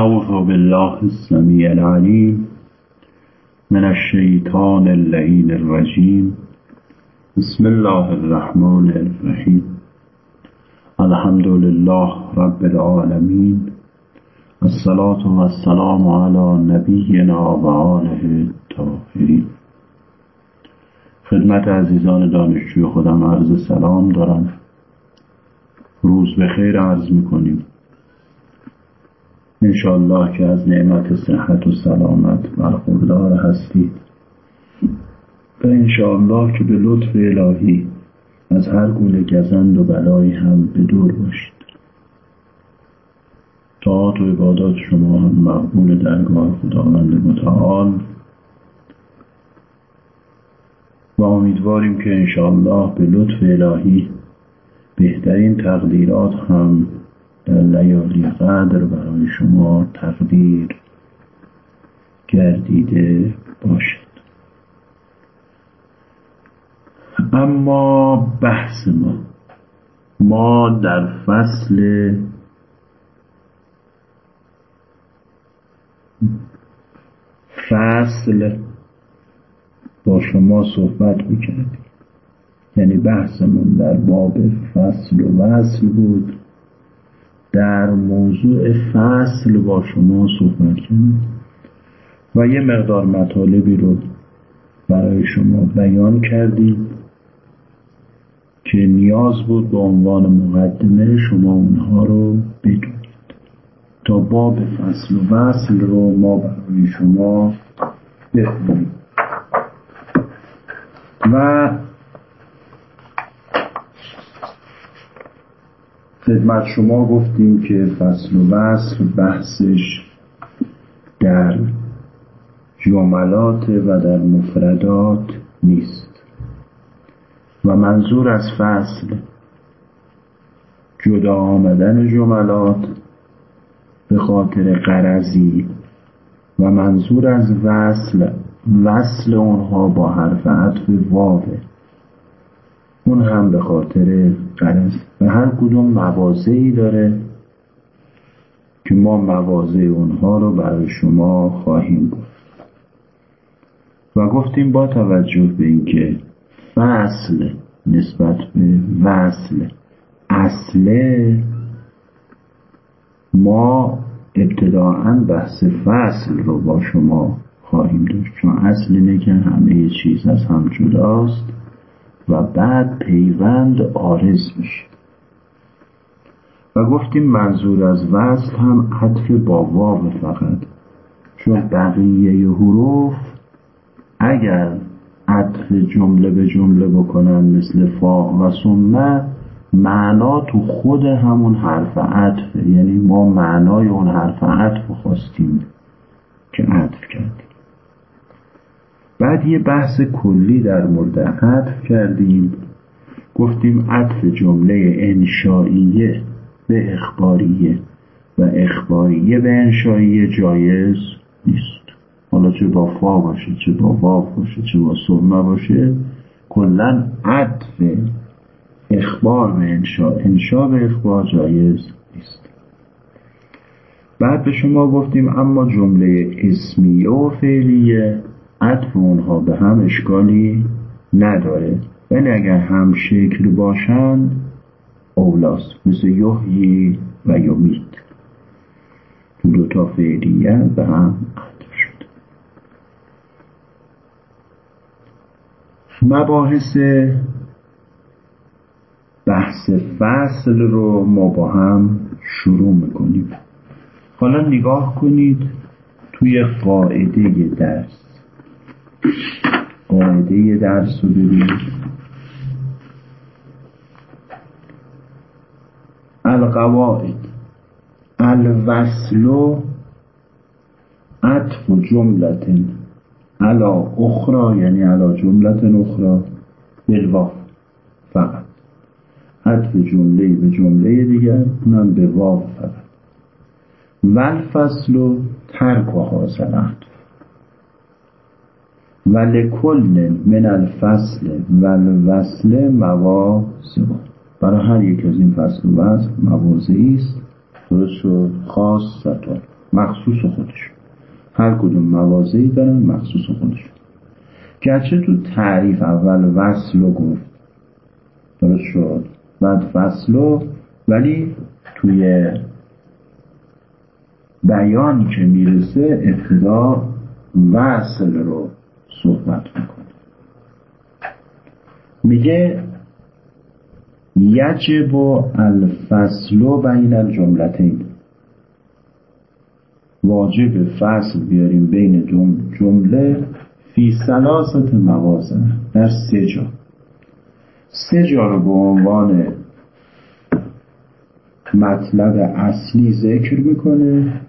أعوذ بالله السميع العليم من الشيطان اللعين الرجيم. بسم الله الرحمن الرحيم. الحمد لله رب العالمين. الصلاة والسلام على نبينا و آله الطاهرین خدمت عزیزان دانشجوی خودم عرض سلام دارم. روز به خیر عرض می‌کنیم. انشالله که از نعمت صحت و سلامت برخوردار هستید. و انشالله که به لطف الهی از هر گونه گزند و بلایی هم به دور باشید. طاعت و عبادات شما هم مقبول درگاه خداوند متعال. و امیدواریم که انشالله به لطف الهی بهترین تقدیرات هم در لیالی قدر برای شما تقدیر گردیده باشد. اما بحث ما ما در فصل فصل با شما صحبت می‌کردیم. یعنی بحثمون در باب فصل و وصل بود. در موضوع فصل با شما صحبت کردیم و یه مقدار مطالبی رو برای شما بیان کردیم که نیاز بود به عنوان مقدمه شما اونها رو بدونید. تا باب فصل و وصل رو ما برای شما بخونیم. و خدمت شما گفتیم که فصل و وصل بحثش در جملات و در مفردات نیست. و منظور از فصل جدا آمدن جملات به خاطر قرضی و منظور از وصل وصل اونها با حرف عطف واوه. اون هم به خاطر قرض. و هر کدوم موازهی داره که ما موازه اونها رو برای شما خواهیم گفت و گفتیم با توجه به اینکه فصل نسبت به وصل اصله ما ابتداعا بحث فصل رو با شما خواهیم داشت. چون اصل اینه که همه چیز از هم جداست. و بعد پیوند آرز میشه. و گفتیم منظور از وصل هم عطف با واو فقط. چون بقیه حروف اگر عطف جمله به جمله بکنن مثل فا و سمه معنا تو خود همون حرف عطف یعنی ما معنای اون حرف عطف خواستیم که عطف کردیم. بعد یه بحث کلی در مورد عطف کردیم. گفتیم عطف جمله انشائیه به اخباریه و اخباریه به انشائیه جایز نیست. حالا چه با فا باشه چه با واو باشه چه با سرمه باشه کلا عطف اخبار به انشا انشا به اخبار جایز نیست. بعد به شما گفتیم اما جمله اسمیه و فعلیه. عطف اونها به هم اشکالی نداره. ولی اگر هم شکل باشند اولاست مثل یحیی و یومیت تو دوتا فعلیه به هم عطف شد مباحث بحث فصل رو ما با هم شروع می‌کنیم. حالا نگاه کنید توی قاعده درس. قاعده درس رو ببینید القواعد. الوصل عطف جملت علا اخرى یعنی علا جملت اخرى. بالواف فقط. عطف جمله به جمله دیگر اونم به واو فقط. والفصل ترک و حاصل عطف ولکل من الفصل و الوصل مواسم برای هر یک از این فصل و وصل موازعی است. درست شد. خاص ستون مخصوص خودشون هر کدوم موازهی دارن مخصوص خودشون گرچه تو تعریف اول وصل و گفت. درست شد. بعد فصل ولی توی بیان که می‌رسه ابتدا وصل رو صحبت می‌کنه. میگه یجب الفصل بین الجملتین. واجب فصل بیاریم بین جمله فی سلاست موازن در سه جا. سه جا رو به عنوان مطلب اصلی ذکر می‌کنه.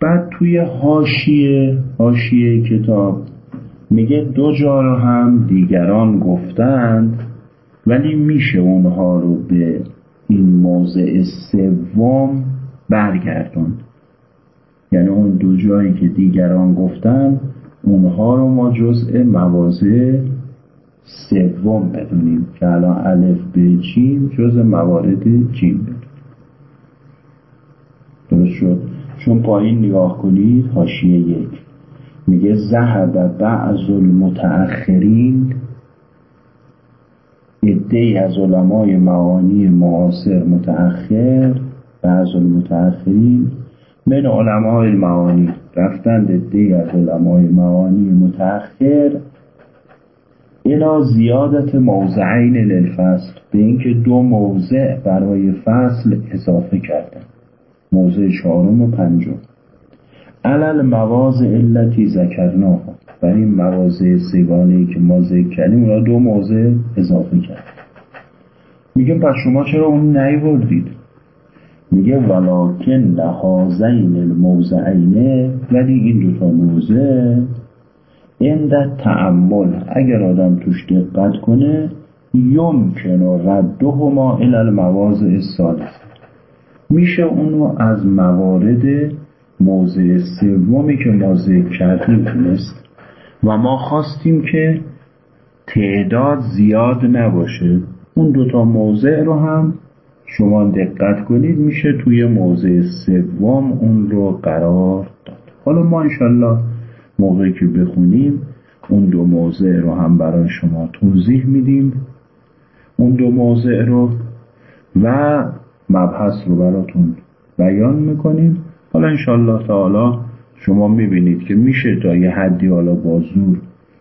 بعد توی حاشیه حاشیه کتاب میگه دو جا رو هم دیگران گفتند ولی میشه اونها رو به این موضع سوم برگردون یعنی اون دو جایی که دیگران گفتن اونها رو ما جزء مواضع سوم بدونیم که الان الف به جیم جزء موارد جیم بدونیم. درست شد؟ چون پایین نگاه کنید حاشیه یک. میگه ذهب بعض المتأخرین عده از علمای معانی معاصر متأخر بعض المتأخرین من علمای معانی رفتند عده از علمای معانی متأخر. الا زیادت موضعین للفصل به اینکه دو موضع برای فصل اضافه کردن. موضع چهارم و پنجم. علل مواز علتی ذکرناها برای این مواضع سگانه که ما ذکر کردیم اونا دو موضع اضافه کرد میگه پس شما چرا اون نیوردید؟ میگه ولکن لحاظین الموضعینه ولی این دوتا موضع عند تعمل. اگر آدم توش دقت کنه یمکن و ردهما الی المواضع الثالثه میشه اونو از موارد موضع سومی که ما ذکر کردیم تونست و ما خواستیم که تعداد زیاد نباشه. اون دوتا موضع رو هم شما دقت کنید میشه توی موضع سوم اون رو قرار داد. حالا ما انشالله موقعی که بخونیم اون دو موضع رو هم برای شما توضیح میدیم. اون دو موضع رو و مبحث رو براتون بیان می‌کنیم. حالا انشالله تعالی شما می‌بینید که میشه تا یه حدی حالا با زور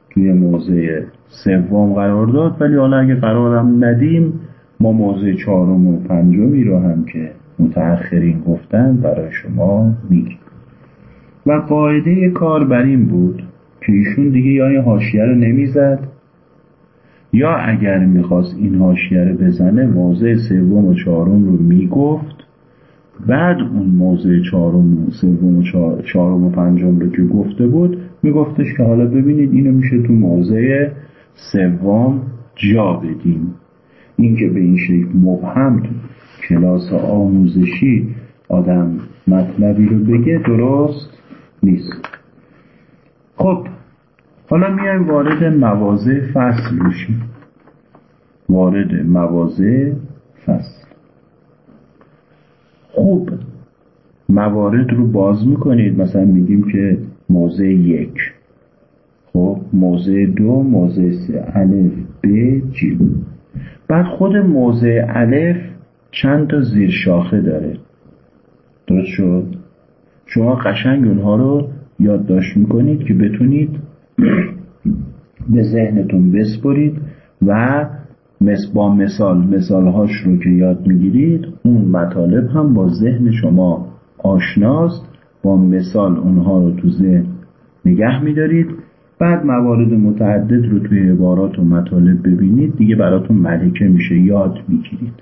توی موضع سوم قرار داد ولی حالا اگه قرارم ندیم ما موضع چهارم و پنجمی رو هم که متأخرین گفتن برای شما میگیم. و قاعده کار بر این بود که ایشون دیگه یا این حاشیه رو نمی‌زد یا اگر می‌خواست این حاشیه رو بزنه موضع سوم و چهارم رو می‌گفت بعد اون موضع چهارم و سوم و چهارم و پنجم رو که گفته بود میگفتش که حالا ببینید اینو میشه تو موضع سوم جا بدیم. اینکه به این شکل مبهم تو کلاس آموزشی آدم مطلبی رو بگه درست نیست. خب حالا میایم وارد مواضع فصل بشیم وارد مواضع فصل. خوب. موارد رو باز می‌کنید. مثلا میگیم که موضع یک. خب موضع دو موضع سه. الف ب جیم بعد خود موضع الف چند تا زیر شاخه داره؟ درست شد؟ شما قشنگ اونها رو یادداشت می‌کنید که بتونید به ذهنتون بسپرید و با مثال مثالهاش رو که یاد می‌گیرید اون مطالب هم با ذهن شما آشناست با مثال اونها رو تو ذهن نگه میدارید. بعد موارد متعدد رو توی عبارات و مطالب ببینید دیگه براتون ملکه میشه یاد می‌گیرید.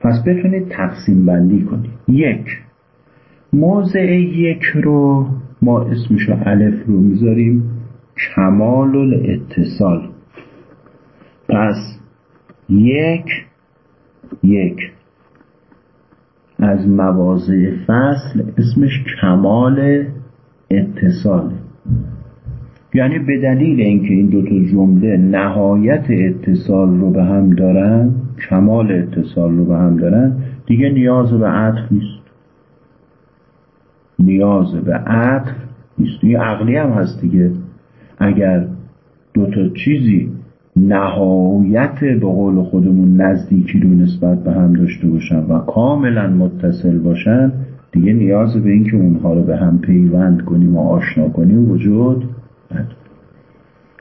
پس بتونید تقسیم بندی کنید. یک موضع یک رو ما اسمشو الف رو می‌ذاریم. کمال الاتصال پس یک یک. از مواضع فصل اسمش کمال اتصال. یعنی به دلیل اینکه این دوتا جمله نهایت اتصال رو به هم دارن کمال اتصال رو به هم دارن دیگه نیاز به عطف نیست. نیاز به عطف نیست. این عقلی هم هست دیگه. اگر دو تا چیزی نهایت به قول خودمون نزدیکی رو نسبت به هم داشته باشن و کاملا متصل باشن دیگه نیاز به اینکه اونها رو به هم پیوند کنیم و آشنا کنیم وجود نداره.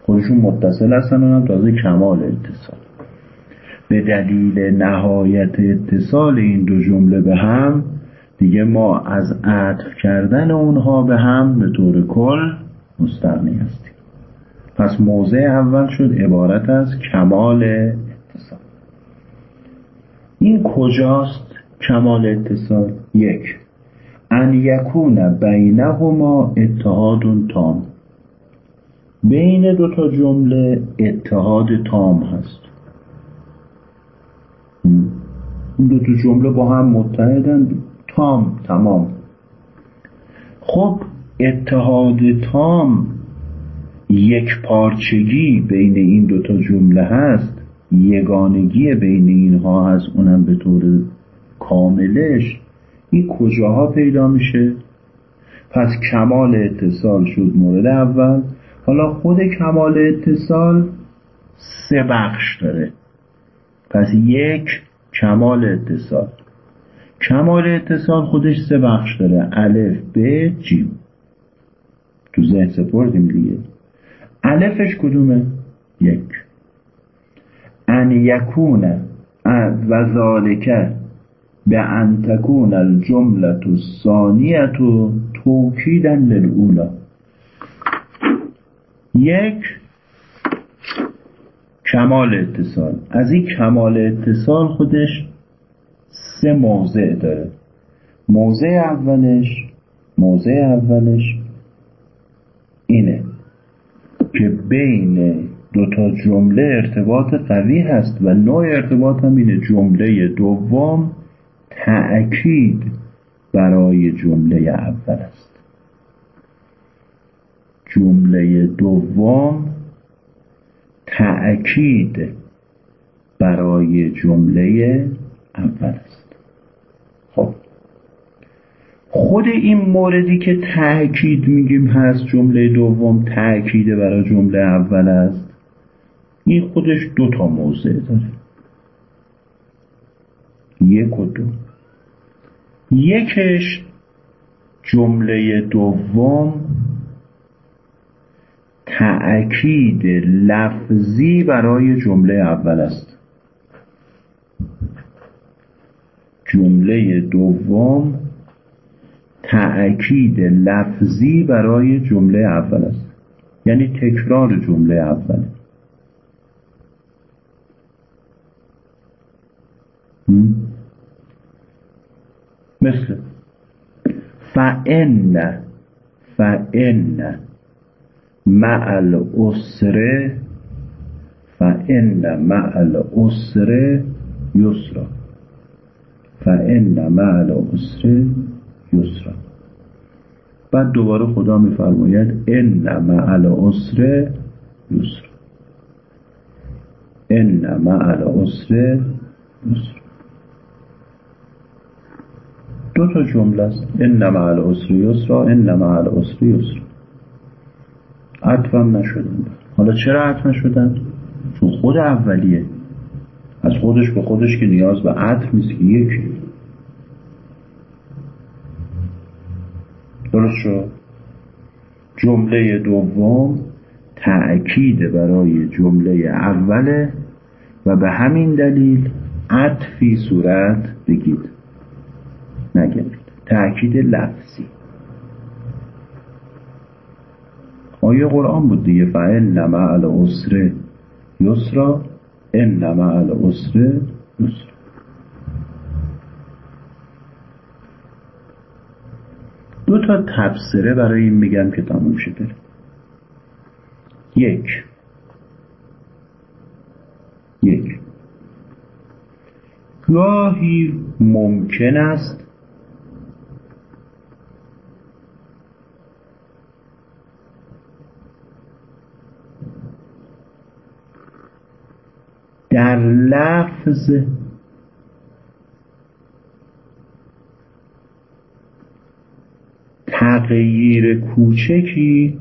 خودشون متصل هستن اونم تازه کمال اتصال. به دلیل نهایت اتصال این دو جمله به هم دیگه ما از عطف کردن اونها به هم به طور کل مستغنی هستیم. پس موضع اول شد عبارت از کمال اتصال. این کجاست کمال اتصال؟ یک. ان یکون بینهما اتحاد تام. بین دو تا جمله اتحاد تام هست. این دو تا جمله با هم متحدن. تام تمام. خب اتحاد تام یک پارچگی بین این دوتا جمله هست یگانگی بین اینها هست اونم به طور کاملش این کجاها پیدا میشه؟ پس کمال اتصال شد مورد اول. حالا خود کمال اتصال سه بخش داره. پس یک کمال اتصال. کمال اتصال خودش سه بخش داره. الف ب جیم. تو ذهن سپردیم دیگه. الفش کدومه؟ یک. ان یکون و ذالکه به ان تکون الجملت الثانیت توکیدا للاولا یک. کمال اتصال. از این کمال اتصال خودش سه موضع داره. موضع اولش موضع اولش اینه که بین دو تا جمله ارتباط قوی هست و نوع ارتباط هم اینه. جمله دوم تأکید برای جمله اول است. جمله دوم تأکید برای جمله اول است. خود این موردی که تأکید میگیم هست جمله دوم تأکید برای جمله اول است این خودش دو تا موضع داره. یک و دو. یکش جمله دوم تأکید لفظی برای جمله اول است. جمله دوم تأکید لفظی برای جمله اول است. یعنی تکرار جمله اول. مثل فإن فإن مع الاسر فإن مع الاسر یسرا فإن مع الاسر یسرا بعد دوباره خدا میفرماید ان مع العسر یسرا ان مع العسر یسرا دو تا جمله است. ان مع العسر یسرا ان مع العسر یسرا عطفم نشدن. حالا چرا عطف نشدن؟ چون خود اولیه. از خودش به خودش که نیاز به عطف نیست که یکی. درست شد؟ جمله دوم تأکید برای جمله اوله و به همین دلیل عطفی صورت بگید. نگرید تأکید لفظی. آیه قرآن بود دیگه. فعل مع العسر یسرا ان مع العسر یسرا. دو تا تبصره برای این میگم که تموم شده. یک. یک. گاهی ممکن است در لفظ تغییر کوچکی.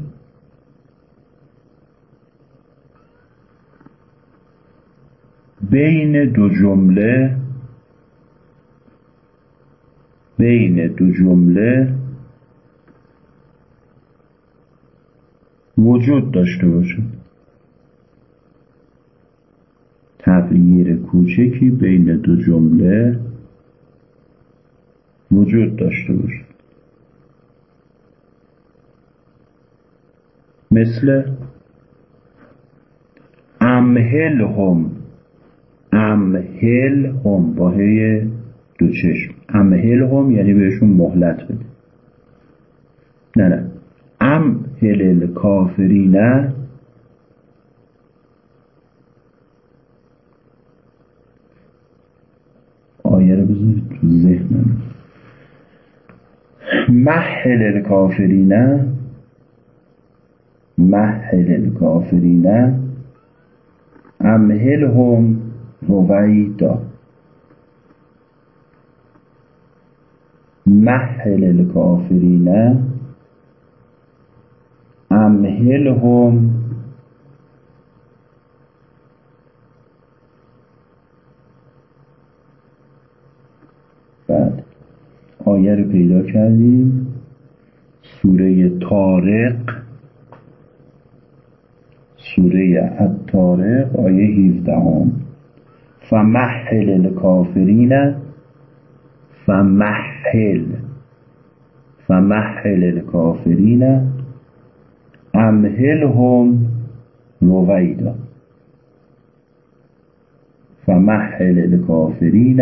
بین دو جمله بین دو جمله وجود داشته باشد تغییر کوچکی بین دو جمله وجود داشته باشد مثل امهلهم امهلهم با هی دو چشم. امهلهم یعنی بهشون مهلت بده. نه نه. امهل الکافرین آیه رو بذارید تو ذهنم. محل الکافرین محل الکافرین امهلهم رویدا. محل الکافرین امهلهم بعد آیه رو پیدا کردیم. سوره تارق سوره الطارق آیه 17 هم فمحل الکافرین فمحل فمحل الکافرین امهلهم رویدا. فمحل الکافرین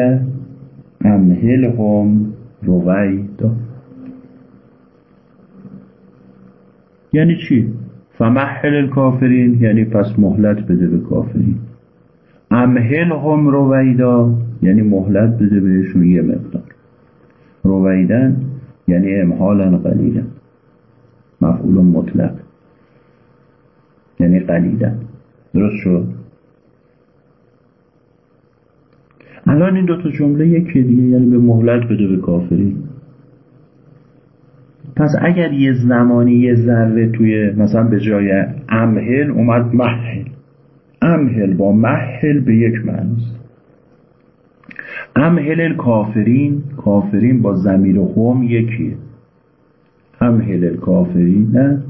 امهلهم رویدا. یعنی چی؟ فمحل الکافرین یعنی پس مهلت بده به کافرین. امهلهم رویدا یعنی مهلت بده بهشون یه مقدار. رویدن یعنی امحالا قلیلا مفعول مطلق. یعنی قلیلا درست شد؟ الان این دوتا جمله یکی دیگه یعنی به مهلت بده به کافری پس اگر یه زمانی یه ذره توی مثلا به جای امهل اومد محل. امهل با محل به یک معنیست. امهل کافرین کافرین با زمیر هم یکیه. امهل الکافرین نه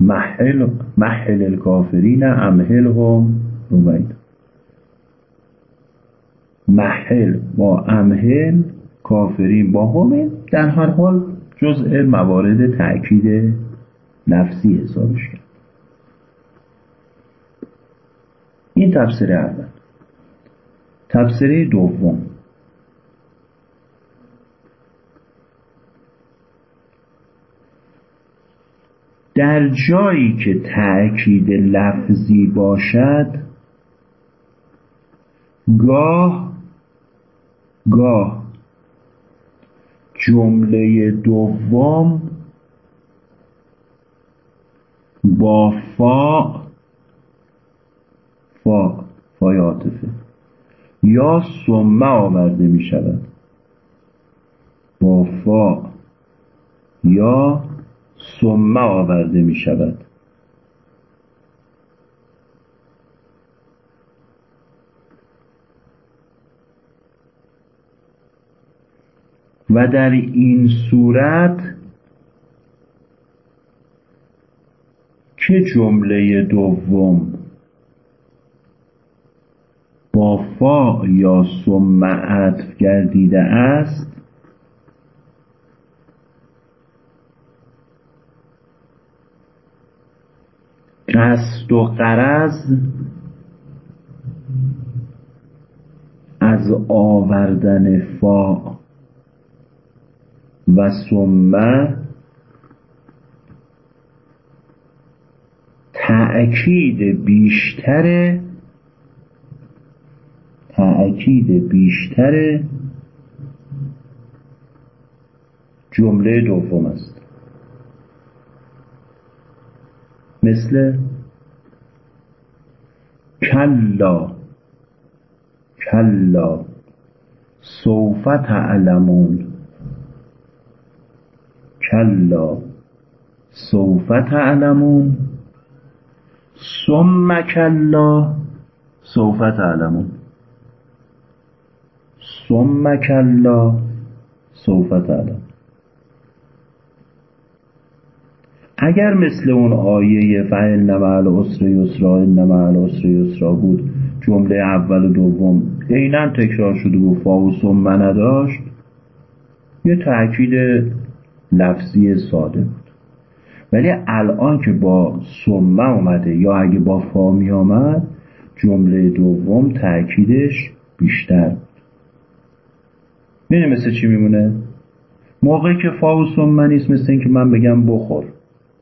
محل محل الکافرین امهل هم روید محل با امهل کافرین با همین در هر حال جزء موارد تأکید نفسی حسابش کرد. این تفسیر اول. تفسیر دوم. در جایی که تأکید لفظی باشد گاه گاه جمله دوم با فا فا فای عاطفه. یا سمه آورده می شود. با فا یا سمه آورده می شود. و در این صورت که جمله دوم؟ با فا یا ثم عطف گردیده است. قصد و قرض از آوردن فا. و ثم تأکید بیشتر تأکید بیشتر جمله دوم است. مثل کلا کلا سوف تعلمون. کلا سوف تعلمون. ثم کلا سوف تعلمون. ثم کلا سوف تعلمون. اگر مثل اون آیه فعل مع العسر یسرا ان مع العسر یسرا بود جمله اول و دوم عینا تکرار شده و فا و ثم نداشت. یه تأکید لفظی ساده بود. ولی الان که با ثم اومده یا اگه با فا می آمد جمله دوم تأکیدش بیشتر بود. می‌دونی مثل چی میمونه؟ موقعی که فا و ثم نیست مثل اینکه من بگم بخور.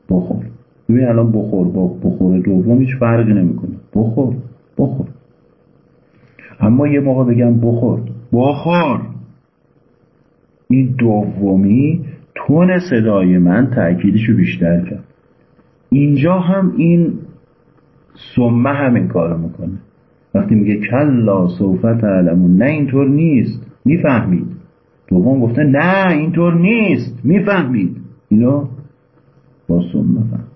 بخور. ببین الان بخور با بخور دوم هیچ فرقی نمی‌کنه. بخور بخور. اما یه موقع بگم بخور. بخور. این دومی تون صدای من تأکیدشو بیشتر کرد. اینجا هم این سمه همین کارو می‌کنه. وقتی میگه کلا صوفت علمون نه اینطور نیست. می‌فهمید. دوم گفته نه اینطور نیست. می‌فهمید. اینو با سمه فهم.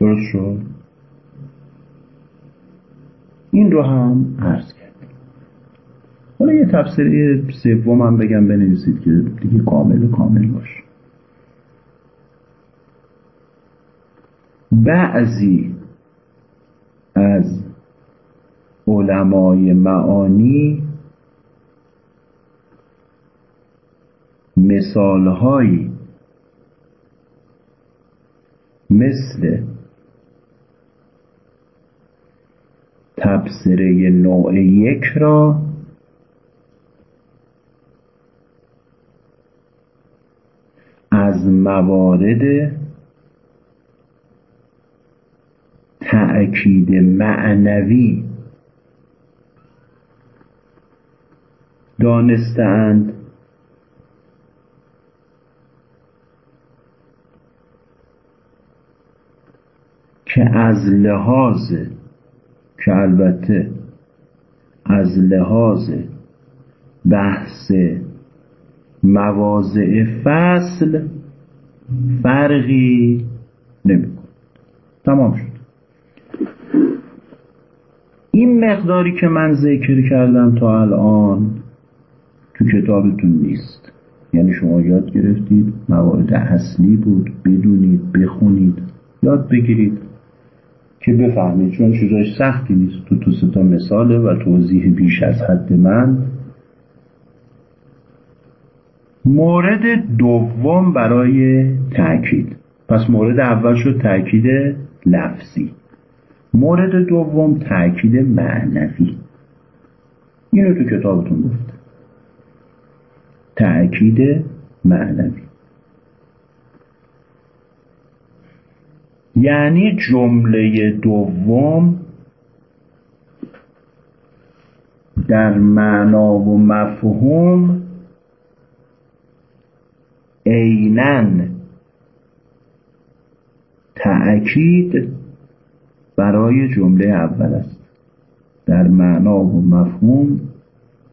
درست شد؟ این رو هم عرض کرد حالا یه تفسیری سوم هم بگم بنویسید که دیگه کامل کامل باشه بعضی از علمای معانی مثالهایی مثل تبصره نوع یک را از موارد تأکید معنوی دانستند که از لحاظ که البته از لحاظ بحث مواضع فصل فرقی نمیکن تمام شد. این مقداری که من ذکر کردم تا الان تو کتابتون نیست. یعنی شما یاد گرفتید موارد اصلی بود بدونید بخونید یاد بگیرید که بفهمید. چون چیزای سختی نیست. تو تو ستا مثاله و توضیح بیش از حد من. مورد دوم برای تأکید. پس مورد اول شد تأکید لفظی. مورد دوم تأکید معنوی. اینو تو کتابتون گفته تأکید معنوی. یعنی جمله دوم در معنا و مفهوم عینا تأکید برای جمله اول است. در معنا و مفهوم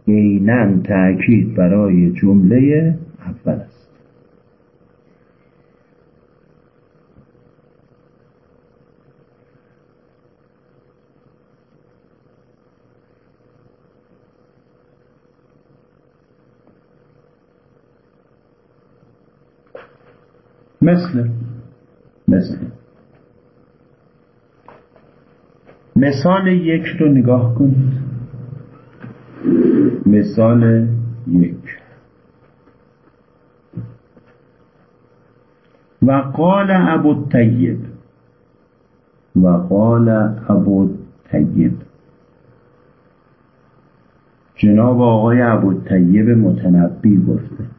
عینا تأکید برای جمله اول است مثل. مثل. مثال یک رو نگاه کنید. مثال یک. و قال ابو الطیب. و قال ابو الطیب. جناب آقای ابو الطیب متنبی گفته.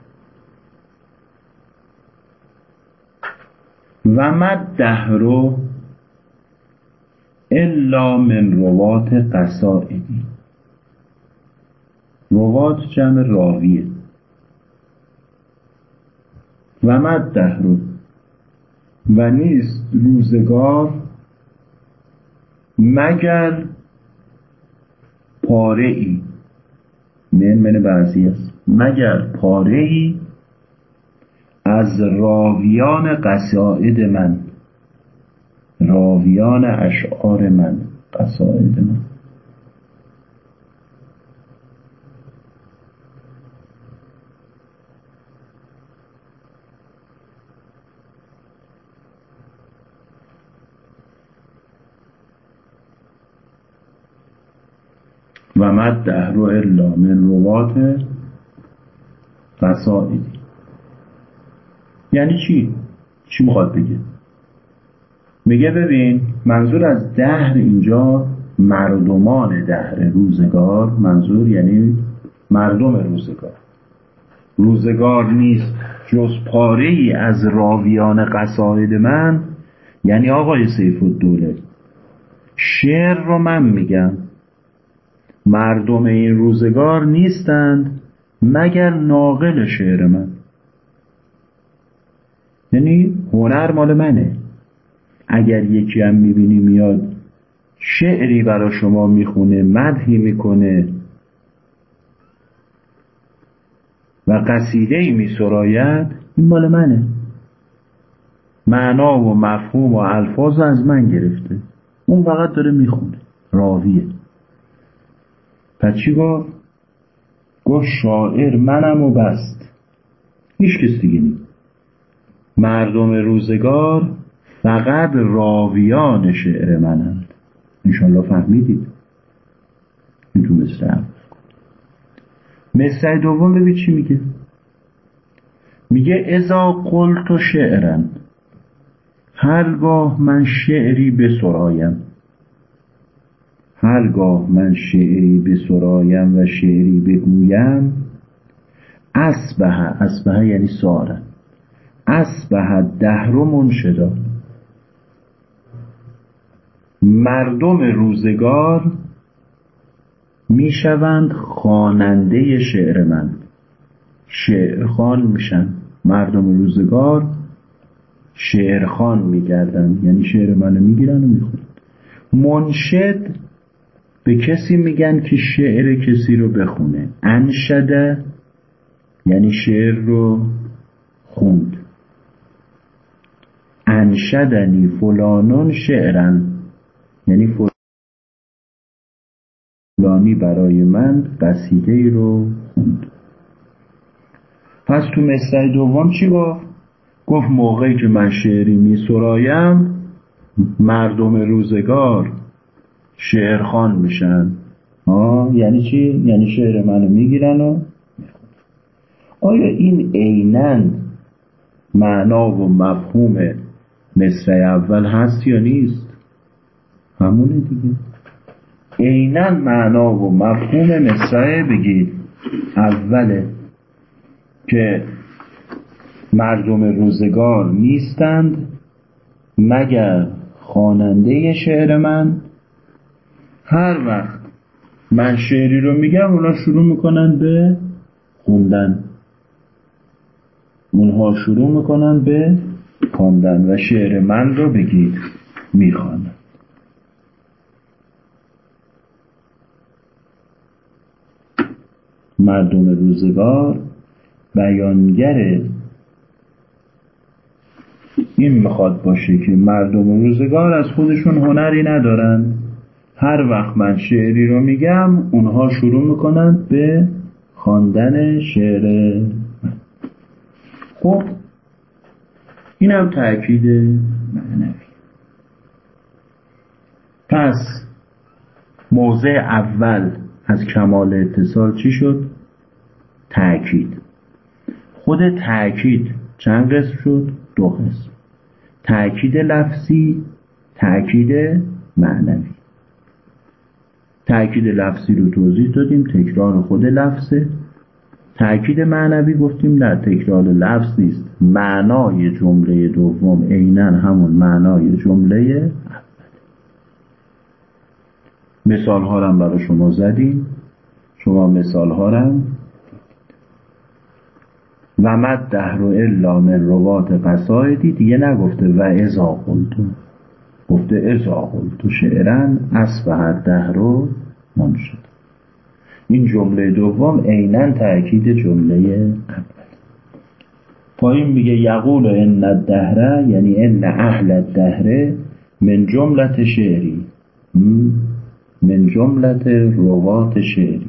و مد دهرو الا من روات قصائدی. روات جمع راویه. و مد دهرو و نیست روزگار مگر پاره ای من من بعضی است. مگر پاره ای از راویان قصائد من. راویان اشعار من قصائد من. و مد دهر الا من روات قصائدی. یعنی چی؟ چی می‌خواد بگه؟ میگه ببین منظور از دهر اینجا مردمان دهر روزگار منظور یعنی مردم روزگار روزگار نیست جز پاره ای از راویان قصاید من یعنی آقای سیف الدوله شعر رو من میگم مردم این روزگار نیستند مگر ناقل شعر من یعنی هنر مال منه. اگر یکی هم می‌بینی میاد شعری برا شما می‌خونه مدحی می‌کنه و قصیده ای میسراید این مال منه. معنا و مفهوم و الفاظ از من گرفته. اون فقط داره می‌خونه. راویه. پس چی گفت؟ گفت شاعر منم و بست. هیچ کس دیگه نیم مردم روزگار فقط راویان شعر منند. انشالله فهمیدید. تو مصر مصر دوم ببین چی میگه. میگه ازا قلت و شعرن. هرگاه من شعری بسرایم. هرگاه من شعری بسرایم و شعری بگویم اسبه اسبه یعنی ساره اسبه دهر منشدا مردم روزگار می‌شوند خواننده شعر من. شعر خان میشن. مردم روزگار شعر خان میگردن. یعنی شعر منو می‌گیرن و می‌خونن. منشد به کسی میگن که شعر کسی رو بخونه. انشده یعنی شعر رو خوند. انشدنی فلانون شعرن. یعنی فلانی برای من قصیده ای رو خوند. پس تو مصرع دوم چی گفت؟ گفت موقعی که من شعری می سرایم مردم روزگار شعرخان میشن. آه یعنی چی؟ یعنی شعر منو می‌گیرن و آیا این عینا معنا و مفهوم مصرع اول هست یا نیست؟ همونه دیگه. عینا معنا و مفهوم مصرع بگید. اوله که مردم روزگار نیستند مگر خواننده شعر من. هر وقت من شعری رو میگم اونا شروع می‌کنن به خوندن. اونها شروع می‌کنن به خواندن و شعر من رو بگید می‌خوانن مردم روزگار بیانگر این می‌خواد باشه که مردم روزگار از خودشون هنری ندارن. هر وقت من شعری رو میگم اونها شروع می‌کنن به خواندن شعر خب این هم تأکید معنوی. پس موضع اول از کمال اتصال چی شد؟ تأکید. خود تأکید چند قسم شد؟ دو قسم. تأکید لفظی تأکید معنوی. تأکید لفظی رو توضیح دادیم تکرار خود لفظه. تأکید معنوی گفتیم نه تکرار لفظ نیست. معنای جمله دوم عینا همون معنای جمله مثال ها هم برای شما زدیم. شما مثال ها هم و مد دهر الا من روات قصایدی دیگه نگفته و ازا قلتو گفته ازا قلتو شعرن اصبح دهر و منشد این جمله دوم عینا تأکید جمله اول. پایین میگه یقول ان الدهره یعنی ان اهل الدهره من جملت شعری. من جملت روات شعری.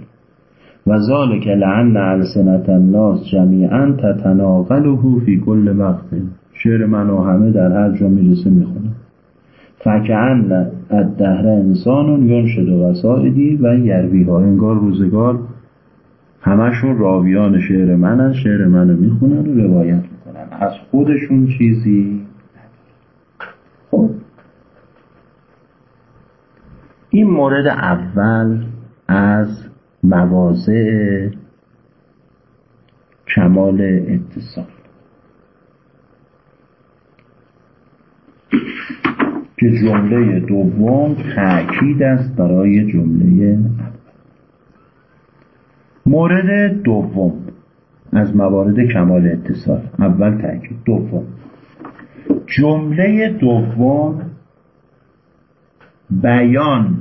و ذالک لعن السنت الناس جمیعا تتناقله فی کل وقت. شعر منو همه در هر جا می‌رسه می‌خونم فکعن الدهر انسان ینشد وسائدی و یروی ها انگار روزگار همشون راویان شعر منن شعر منو می‌خونن و روایت می‌کنن. از خودشون چیزی خب. این مورد اول از مواضع کمال اتصال. که جمله دوم تأکید است برای جمله مورد دوم از موارد کمال اتصال. اول تأکید دوم. جمله دوم بیان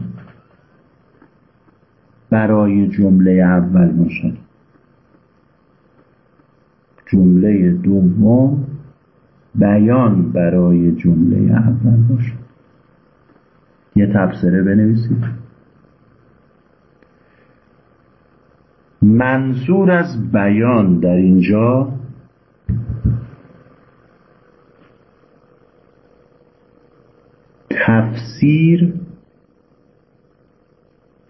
برای جمله اول باشد. جمله دوم بیان برای جمله اول باشد. یه تفسیره بنویسید. منظور از بیان در اینجا تفسیر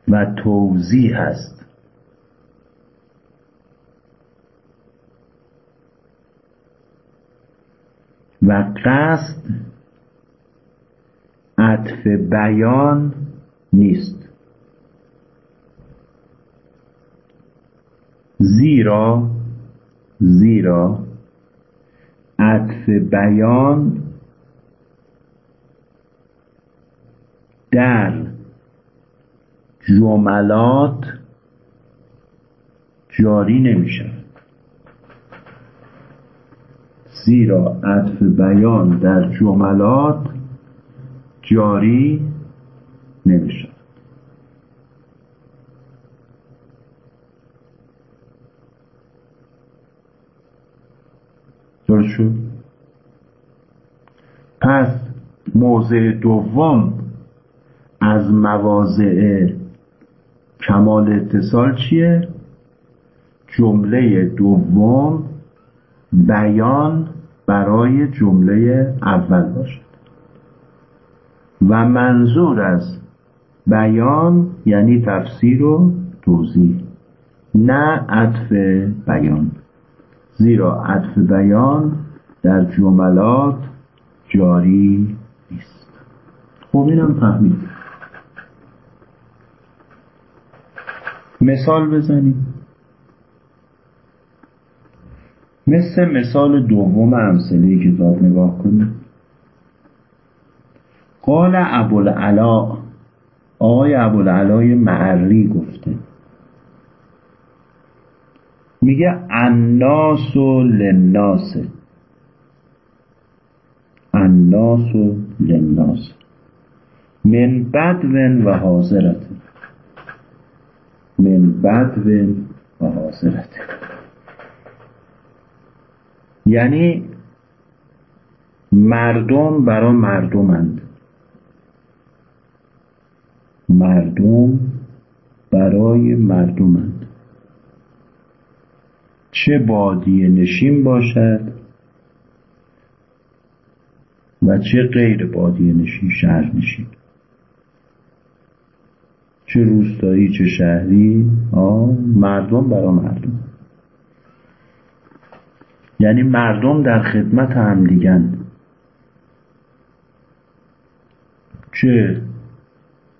و توضیح است. و قصد عطف بیان نیست. زیرا زیرا عطف بیان در جملات جاری نمیشه زیرا عطف بیان در جملات جاری نمیشه درست شد؟ پس موضع دوم از مواضع کمال اتصال چیه؟ جمله دوم بیان برای جمله اول باشد و منظور از بیان یعنی تفسیر و توضیح نه عطف بیان. زیرا عطف بیان در جملات جاری نیست. خب اینم فهمید. مثال بزنیم. مثل مثال دوم امثله کتاب نگاه کنیم قال ابوالعلا آقای ابوالعلای معری گفته. میگه الناس و لناس الناس و لناس من بدو و حاضرت. من بدو و حاضرت. یعنی مردم برا مردمند. مردم برای مردمند. چه بادیه نشین باشد و چه غیر بادیه نشین شهر نشین. چه روستایی چه شهری آه مردم برای مردم. یعنی مردم در خدمت هم دیگن. چه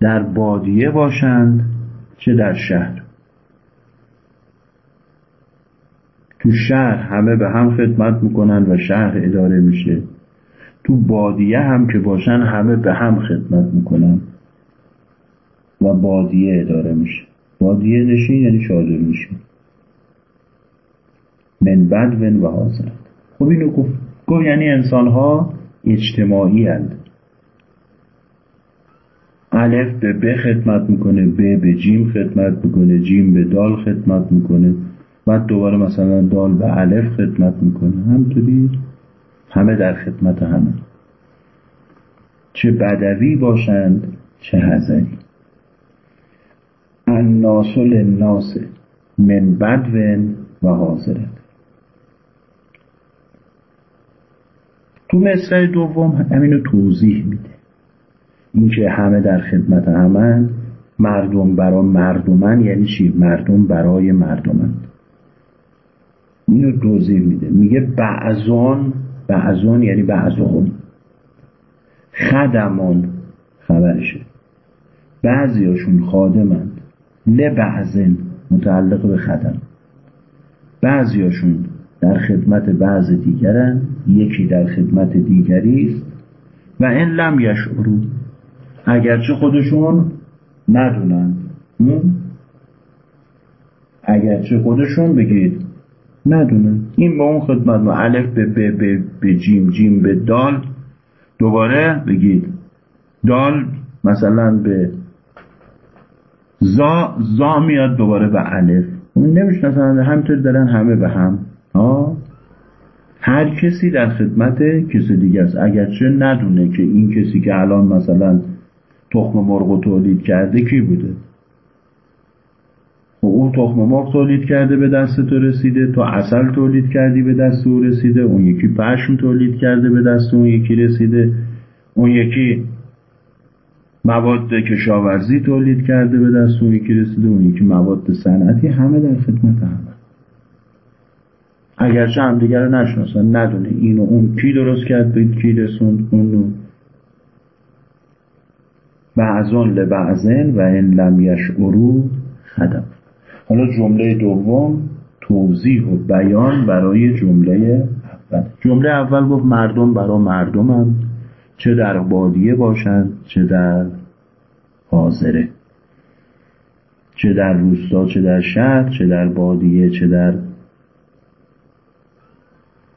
در بادیه باشند چه در شهر. تو شهر همه به هم خدمت می‌کنن و شهر اداره میشه. تو بادیه هم که باشن همه به هم خدمت می‌کنن و بادیه اداره میشه. بادیه نشین یعنی چادر میشه من بدون و حاضر خب اینو گفت. گفت یعنی انسان ها اجتماعی هند الف به ب خدمت می‌کنه ب به جیم خدمت می‌کنه جیم به دال خدمت می‌کنه بعد دوباره مثلا دال به الف خدمت می‌کنه. همطوری همه در خدمت همه. چه بدوی باشند چه هزری الناس للناس من بدون و حاضرت تو مصرع دوم همینو توضیح میده. اینکه همه در خدمت همه مردم برای مردمن یعنی چی؟ مردم برای مردمن اینو توضیح میده. میگه بعضان بعضان یعنی بعضهم. خدمان خبرشه. بعضیاشون خادمند. لبعضن متعلق به خدم. بعضیاشون در خدمت بعض دیگرن یکی در خدمت دیگری است و این لم یشعرو. اگرچه خودشون ندونن. اگرچه خودشون بگید ندونن. این به اون خدمت و الف به, به, به, به جیم جیم به دال. دوباره بگید دال مثلا به زا زا میاد دوباره به الف. اون نمی‌شناسن همینطور دارن همه به هم. ها هر کسی در خدمت کسی دیگه است. اگرچه ندونه که این کسی که الان مثلا تخم مرغ تولید کرده کی بوده؟ و خب اون تخم مرغ تولید کرده به دست تو رسیده تو اصل تولید کردی به دست او رسیده اون یکی پشم تولید کرده به دست اون یکی رسیده اون یکی مواد کشاورزی تولید کرده به دست اون یکی رسیده اون یکی مواد صنعتی همه در خدمت همه اگرچه هم دیگر رو نشناسن ندونه اینو اون کی درست کرد کی رسوند اونو بعضان لبعضن و این لم یشعرو خدم. حالا جمله دوم توضیح و بیان برای جمله اول. جمله اول گفت مردم برای مردم هم چه در بادیه باشند چه در حاضره. چه در روستا چه در شهر چه در بادیه چه در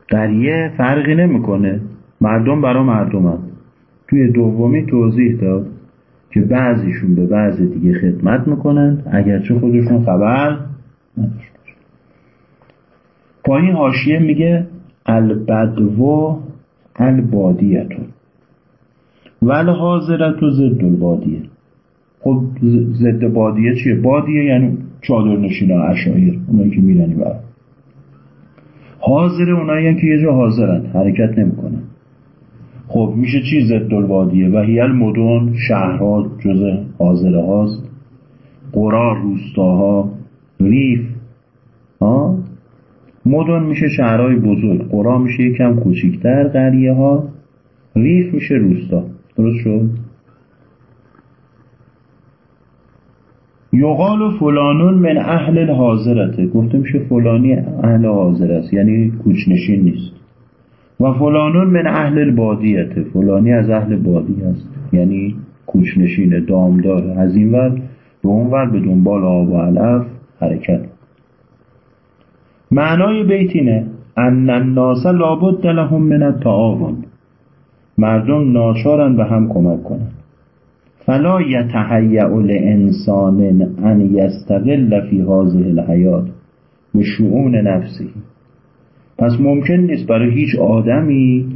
قریه فرقی نمی‌کنه. مردم برای مردم هم. توی دومی توضیح داد. که بعضیشون به بعض دیگه خدمت می‌کنند اگرچه خودشون خبر پایین حاشیه میگه البدو البادیتون. ول حاضرت و ضد البادیه. خب ضد بادیه چیه؟ بادیه یعنی چادر نشینا اشایر اونایی که میرنی برای حاضر اونایی که یه جا حاضرن حرکت نمی‌کنن. خب میشه چی ضد البادیه و هی المدن شهرها جز حاضره هاست. قرا روستاها ریف. ها مدن میشه شهرهای بزرگ. قرا میشه یکم کوچیکتر قریه ها ریف میشه روستا. درست شد؟ یقال فلانون من اهل الحاضرته. گفته میشه فلانی اهل حاضر است یعنی کوچنشین نیست. و فلانون من اهل البادیته فلانی از اهل بادی است یعنی کوچنشین دامدار از این ور به اون ور به دنبال آب و علف حرکت. معنای بیتینه ان الناس لابد لهم من التعاون. مردم ناچارن به هم کمک کنن. فلا یتهیع لانسان ان یستقل فی هذه الحیات. به شؤون نفسی پس ممکن نیست برای هیچ آدمی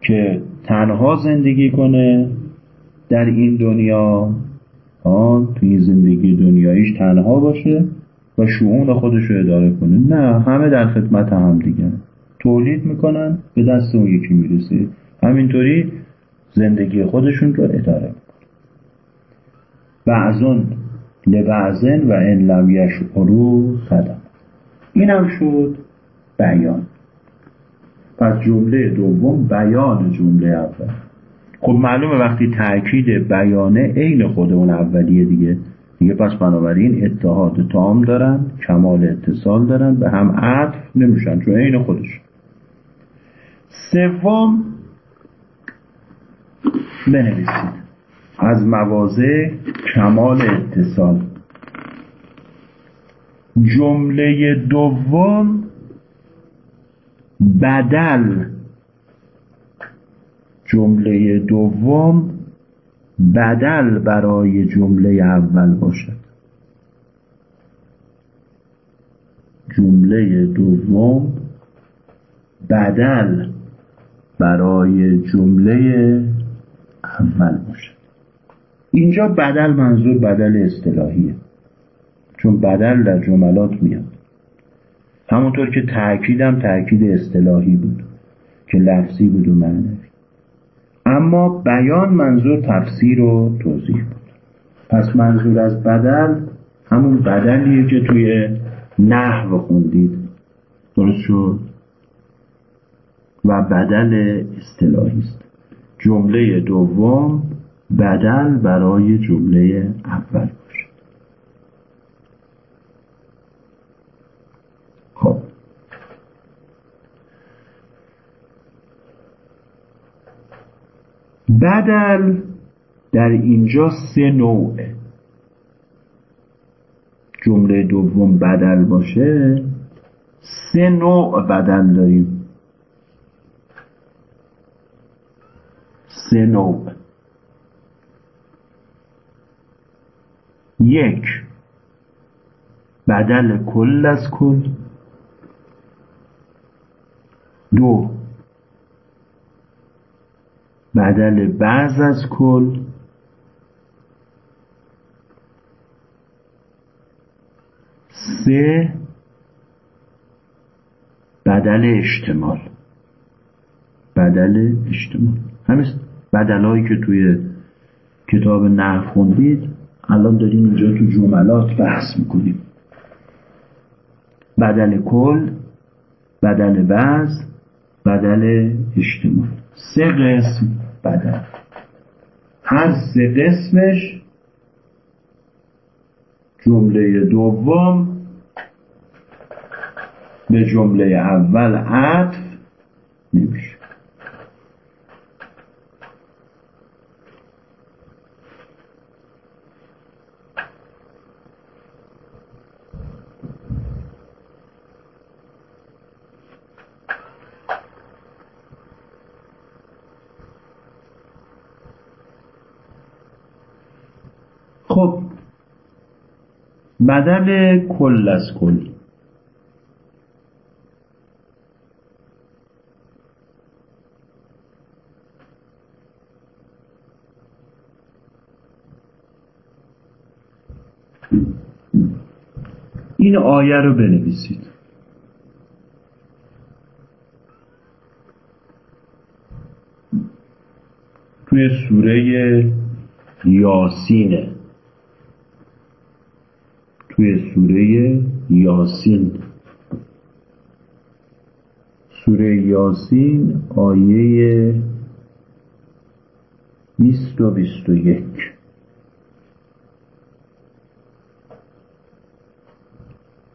که تنها زندگی کنه در این دنیا آن توی زندگی دنیاییش تنها باشه و شعون خودش رو اداره کنه. نه همه در خدمت هم دیگه. تولید می‌کنن به دست اون یکی می‌رسه. همینطوری زندگی خودشون رو اداره می‌کنن بعضون لبعضن و ان لم یشعرو خدم اینم شد بیان. پس جمله دوم بیان جمله اول. خب معلومه وقتی تاکید بیانه عین خود اون اولیه دیگه. دیگه پس بنابراین اتحاد تام دارن کمال اتصال دارن به هم عطف نمیشن چون عین خودش. سوم بنویسید. از مواضع کمال اتصال. جمله دوم بدل جمله دوم بدل برای جمله اول باشد. جمله دوم بدل برای جمله اول باشه اینجا بدل منظور بدل اصطلاحیه. چون بدل در جملات میاد. همونطور که تأکیدم تأکید اصطلاحی بود که لفظی بود و معنوی اما بیان منظور تفسیر و توضیح بود. پس منظور از بدل همون بدلیه که توی نحو خوندید. درست شد؟ و بدل اصطلاحی است. جمله دوم بدل برای جمله اول باشه خب بدل در اینجا سه نوعه. جمله دوم بدل باشه. سه نوع بدل داریم. سه نوع. یک. بدل کل از کل. دو. بدل بعض از کل سه بدل اجتمال. بدل اجتمال. همین بدلهایی که توی کتاب نحو خوندید الان داریم اینجا تو جملات بحث می‌کنیم. بدل کل بدل بعض بدل اجتمال. سه قسم. بدل هر سه قسمش جمله دوم به جمله اول عطف نمیشه خب بدل کل از کل. این آیه رو بنویسید. توی سوره یاسینه. توی سوره یاسین. سوره یاسین آیه 20 و 21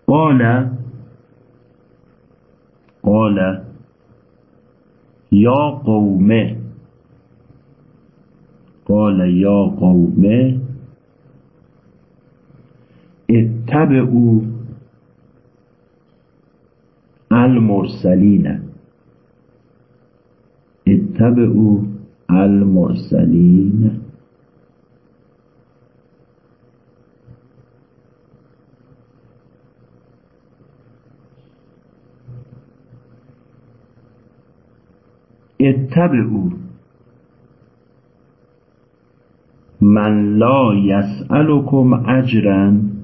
قال قال یا قومه. قال یا قومه. اتبعوا المرسلین. اتبعوا المرسلین. اتبعوا من لا يسألكم اجرا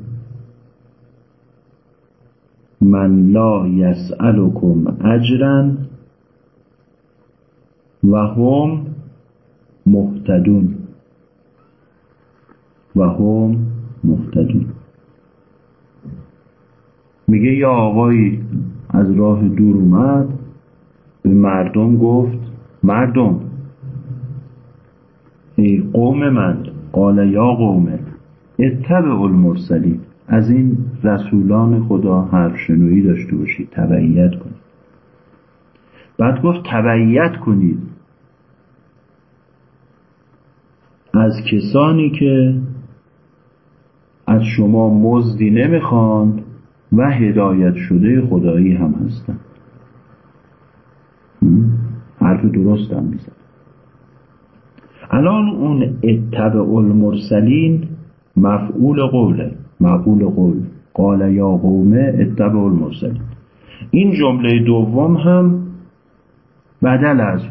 من لا يسألكم اجرا و هم مهتدون. و هم مهتدون. میگه یه آقایی از راه دور اومد به مردم گفت مردم ای قوم من قال یا قوم اتبع المرسلین. از این رسولان خدا حرف شنویی داشته باشید تبعیت کنید. بعد گفت تبعیت کنید. از کسانی که از شما مزدی نمی‌خوان و هدایت شده خدایی هم هستن حرف درست هم میزن الان اون اتبع المرسلین مفعول قوله. مقبول قول. قال یا قومه اتبع المرسلین. این جمله دوم هم بدل از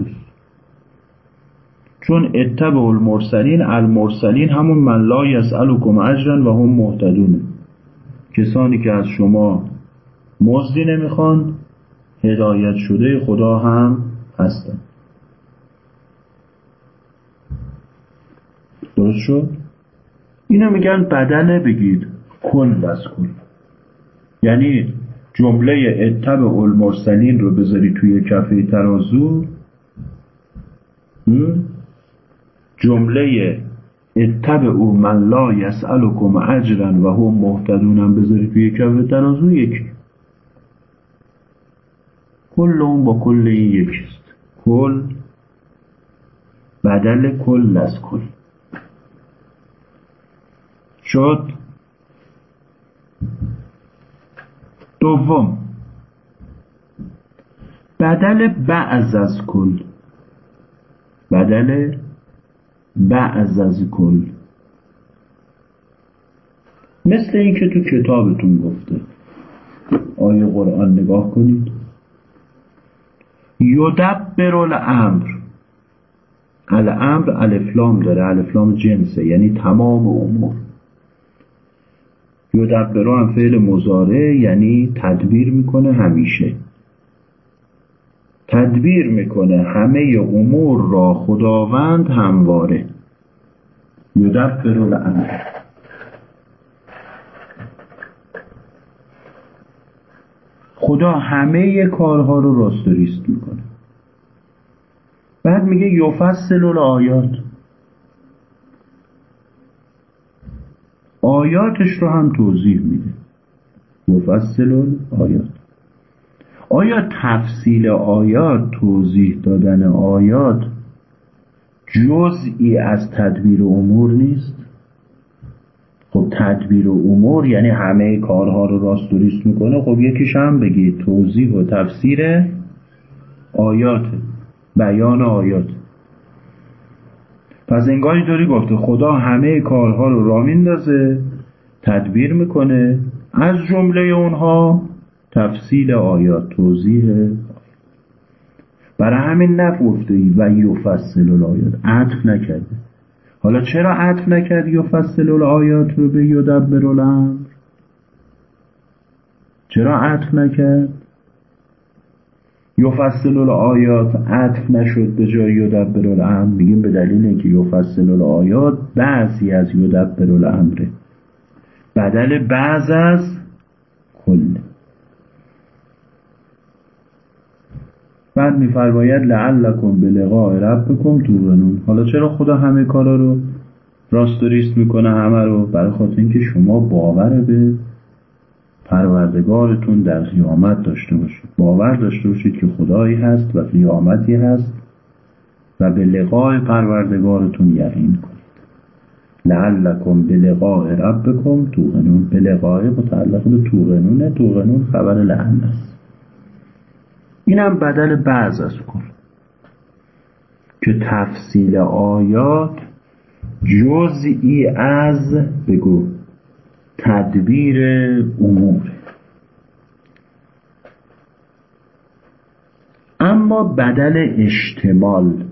چون اتبع المرسلین المرسلین همون من لا یسألکم اجرا و هم مهتدونه کسانی که از شما مزدی نمی‌خوان هدایت شده خدا هم هستن. درست شد؟ اینو میگن بدنه بگید. کل از کل یعنی جمله اتبع المرسلین رو بذاری توی کفه ترازو جمله اتبع او من لا یسألکم اجرا و هم محتدونم بذاری توی کفه ترازو یکی. کل اون با کل این یکیست کل بدل کل از کل. شد؟ دوم. بدل بعض از کل. بدل بعض از کل. مثل اینکه تو کتابتون گفته. آیه قرآن نگاه کنید. یدبر الامر الامر الفلام داره. الفلام جنسه. یعنی تمام امور. یدبرو هم فعل مزاره یعنی تدبیر می‌کنه همیشه. تدبیر می‌کنه همه امور را خداوند همواره. یدبر الامر خدا همه کارها رو راستوریست می‌کنه. بعد میگه یفصل الآیات آیاتش رو هم توضیح میده. مفصل آیات. آیا تفصیل آیات توضیح دادن آیات جزئی از تدبیر امور نیست؟ خب تدبیر و امور یعنی همه کارها رو راست می‌کنه خب یکیش هم بگید توضیح و تفسیر آیات بیان آیات. پس انگار اینطوری گفته خدا همه کارها رو را میندازه تدبیر می‌کنه. از جمله اونها تفصیل آیات توضیح. برای همین نگفته و یفصل الآیات. عطف نکرده حالا چرا عطف نکرد یفصل الآیات رو به یدبر الامر؟ چرا عطف نکرد؟ یفصل الآیات عطف نشد به جای یدبر الامر. میگیم به دلیل اینکه یفصل الآیات بعضی از یدبر الامره. بدل بعض از کل. بعد میفرماید لعلکم به لقاء ربکم توقنون حالا چرا خدا همه کارا رو راست و ریست می‌کنه همه رو؟ برای خاطر اینکه شما باور به پروردگارتون در قیامت داشته باشید. باور داشته باشید که خدایی هست و قیامتی هست و به لقاء پروردگارتون یقین کنید. لعلکم به لقاء ربکم توقنون. به لقاء متعلق به توقنونه. توقنون خبر لعن است. اینم بدل بعض از کن که تفصیل آیات جزئی از بگو تدبیر امور. اما بدل اشتمال.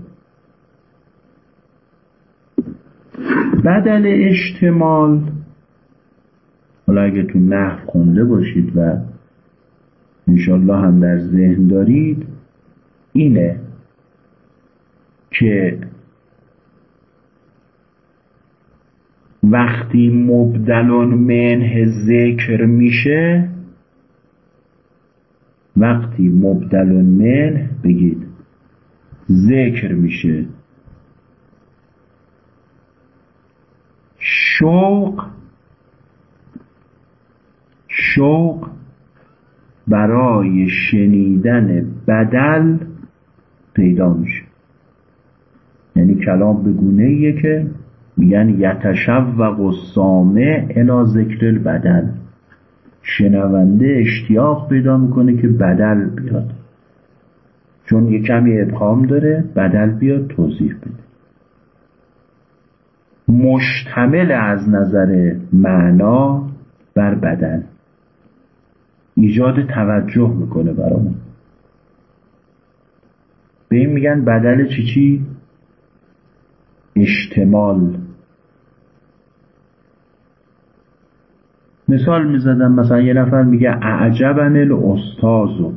بدل اشتمال. حالا اگه تو نحو خونده باشید و انشالله هم در ذهن دارید اینه که وقتی مبدلون منه ذکر میشه وقتی مبدلون منه بگید ذکر میشه. شوق شوق برای شنیدن بدل پیدا میشه. یعنی کلام به گونه که میگن یتشوق و سامع الا ذکر البدل. شنونده اشتیاق پیدا می‌کنه که بدل بیاد. چون یه کمی ابهام داره بدل بیاد توضیح بده. مشتمل از نظر معنا بر بدل. ایجاد توجه می‌کنه برامون. به این میگن بدل چی چی؟ اشتمال. مثال می‌زدم مثلا یه نفر میگه اعجبن الاستازو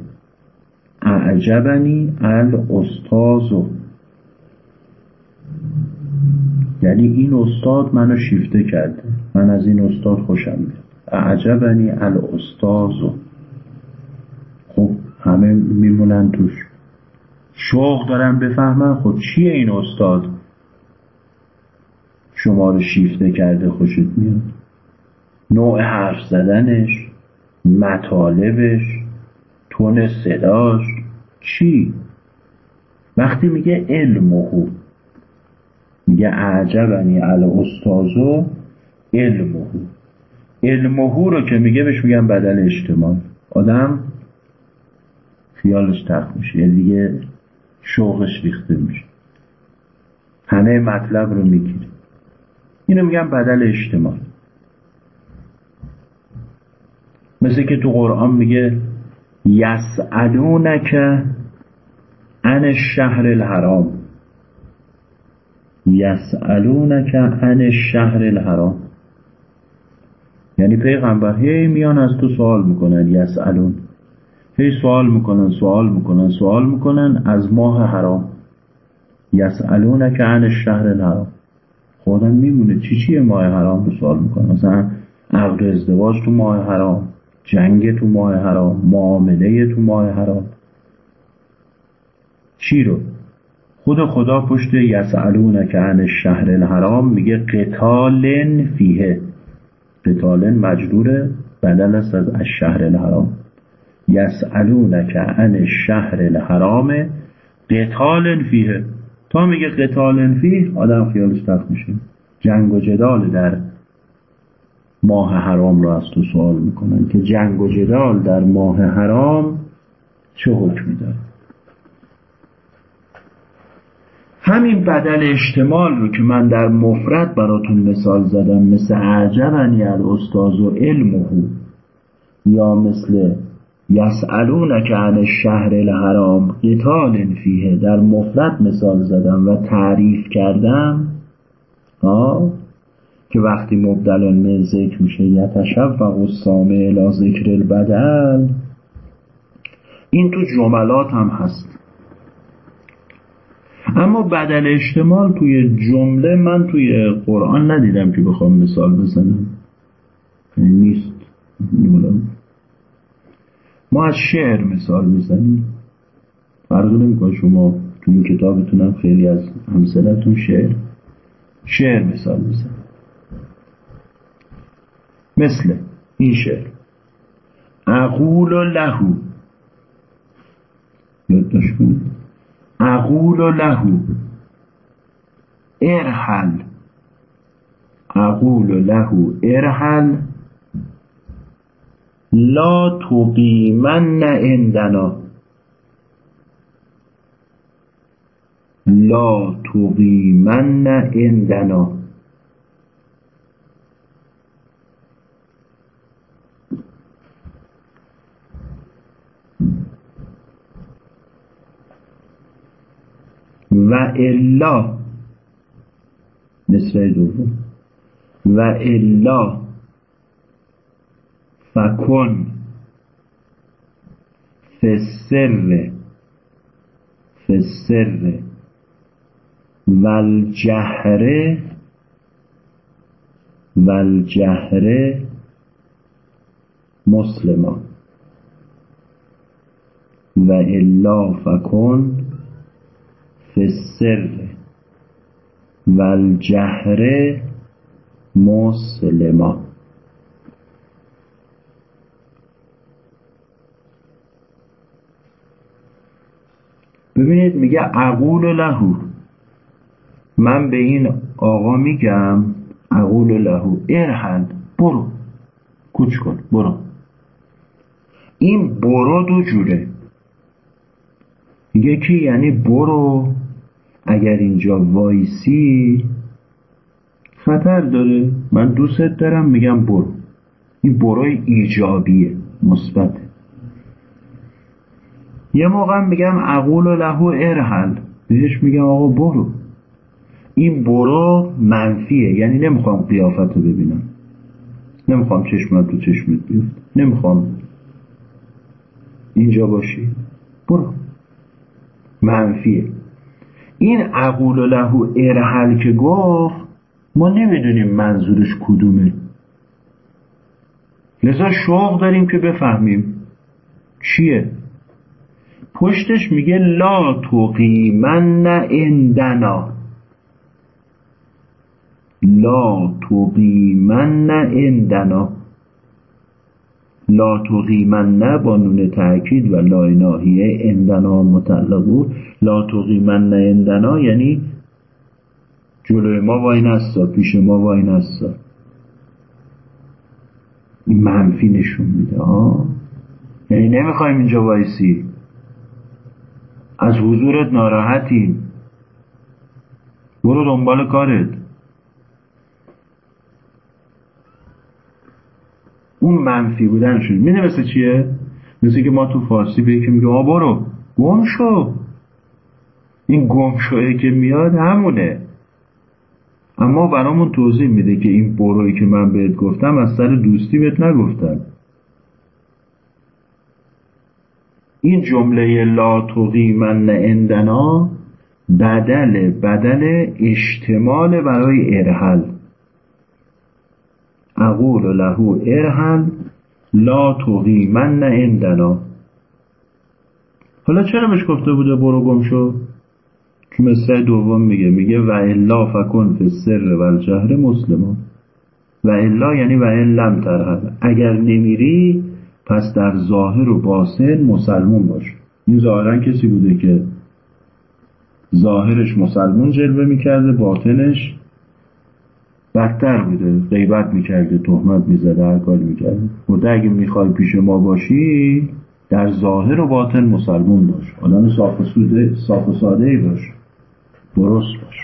اعجبنی الاستازو یعنی این استاد منو شیفته کرده من از این استاد خوشم میاد. اعجبنی الاستازو خب همه میمونن توش. شوق دارن بفهمن خب چیه این استاد؟ شما رو شیفته کرده خوشت میاد؟ نوع حرف زدنش مطالبش تون صداش چی؟ وقتی میگه علمهو میگه اعجبنی علی استازو علمهو علمهو رو که میگه بهش میگن بدل اجتماع آدم خیالش تخت میشه یعنی دیگه شوقش ریخته میشه. همه مطلب رو می‌گیره. اینو میگن بدل اجتماع مثل که تو قرآن میگه یسالونک عن الشهر الحرام. یسالونک عن الشهر الحرام. یعنی پیغمبر هی میان از تو سوال می‌کنن یسالون هی سوال می‌کنن سوال می‌کنن سوال می‌کنن از ماه حرام. یسالونک عن الشهر الحرام. خودم میمونه چی چیه ماه حرام؟ رو سوال می‌کنن. مثلا عقد ازدواج تو ماه حرام. جنگ تو ماه حرام معامله تو ماه حرام. چی رو؟ خود خدا پشت که عن شهر الحرام میگه قتالن فیه. قتالن مجروره بدل است از الشهر الحرام. که عن شهر الحرام قتالن فیه. تا میگه قتالن فیه آدم خیالش تخت میشه. جنگ و جدال در ماه حرام را از تو سوال می‌کنن که جنگ و جدال در ماه حرام چه حکمی داره همین بدل احتمال رو که من در مفرد براتون مثال زدم مثل عجبنی الاستاز و علمه یا مثل که عن الشهر الحرام قتال فیه در مفرد مثال زدم و تعریف کردم آه؟ که وقتی مبدل من ذکر میشه یتشوق السامع الى ذکر البدل این تو جملات هم هست. اما بدل اجتمال توی جمله من توی قرآن ندیدم که بخوام مثال بزنم. یعنی نیست. ما از شعر مثال می‌زنیم. فرق نمی‌کنه شما تو این کتابتونم خیلی از همسلتون شعر شعر مثال می‌زنیم مثل این شعر اقول لهو یادداشت کنید. اقول لهو ارحل. اقول لهو ارحل. لا تقیمن عندنا. لا تقیمن عندنا. و الا مصرع دوم. و الا فکن فسر فسر والجهره والجهره مسلما و الا فکن فسر و الجهر مسلما. ببینید میگه عقول لهو من به این آقا میگم عقول لهو ارحل برو. کوچ کن برو. این برو دو جوره. یکی یعنی برو. اگر اینجا وایسی خطر داره. من دوست دارم میگم برو. این بروی ایجابیه مثبته یه موقع میگم عقول و لهو ارحل. بهش میگم آقا برو. این برو منفیه یعنی نمی‌خوام قیافت رو ببینم. نمی‌خوام چشمت تو چشمت بیفت نمی‌خوام. اینجا باشی. برو. منفیه. این عقول و لهو ارحل که گفت ما نمی‌دونیم منظورش کدومه. لذا شوق داریم که بفهمیم. چیه؟ پشتش میگه لا تقیمن اندنا لا تقیمن اندنا لا تقیمن با نون تاکید و لا ناهیه اندنا مطلقو لا تقیمن اندنا یعنی جلوی ما وای نستا پیش ما وای نستا منفی نشون میده ها یعنی نمی‌خوایم اینجا وایسی. از حضورت ناراحتیم. برو دنبال کارت. اون منفی بودن شد. میده مثل چیه؟ مثل که ما تو فارسی به که میگه آ برو. گم شو. این گم شوه که میاد همونه. اما برامون توضیح میده که این بروی که من بهت گفتم از سر دوستی بهت نگفتم این جمله لا تقیمن اندنا بدل بدل اشتمال برای ارحل. اقول له ارحل لا تقیمن اندنا حالا چرا بهش گفته بوده برو گم شو؟ مثل دوم میگه میگه و الا فکن فی سر و الجهر مسلمان و الا یعنی و لم ترحل اگر نمیری پس در ظاهر و باطن مسلمون باش. این ظاهرا کسی بوده که ظاهرش مسلمون جلوه می‌کرده باطنش بدتر بوده. غیبت می‌کرده تهمت می‌زده هر کاری می‌کرده. بوده اگه می‌خوای پیش ما باشی در ظاهر و باطن مسلمون باش. آدم صاف و, صاف و ساده ای باش. درست باش.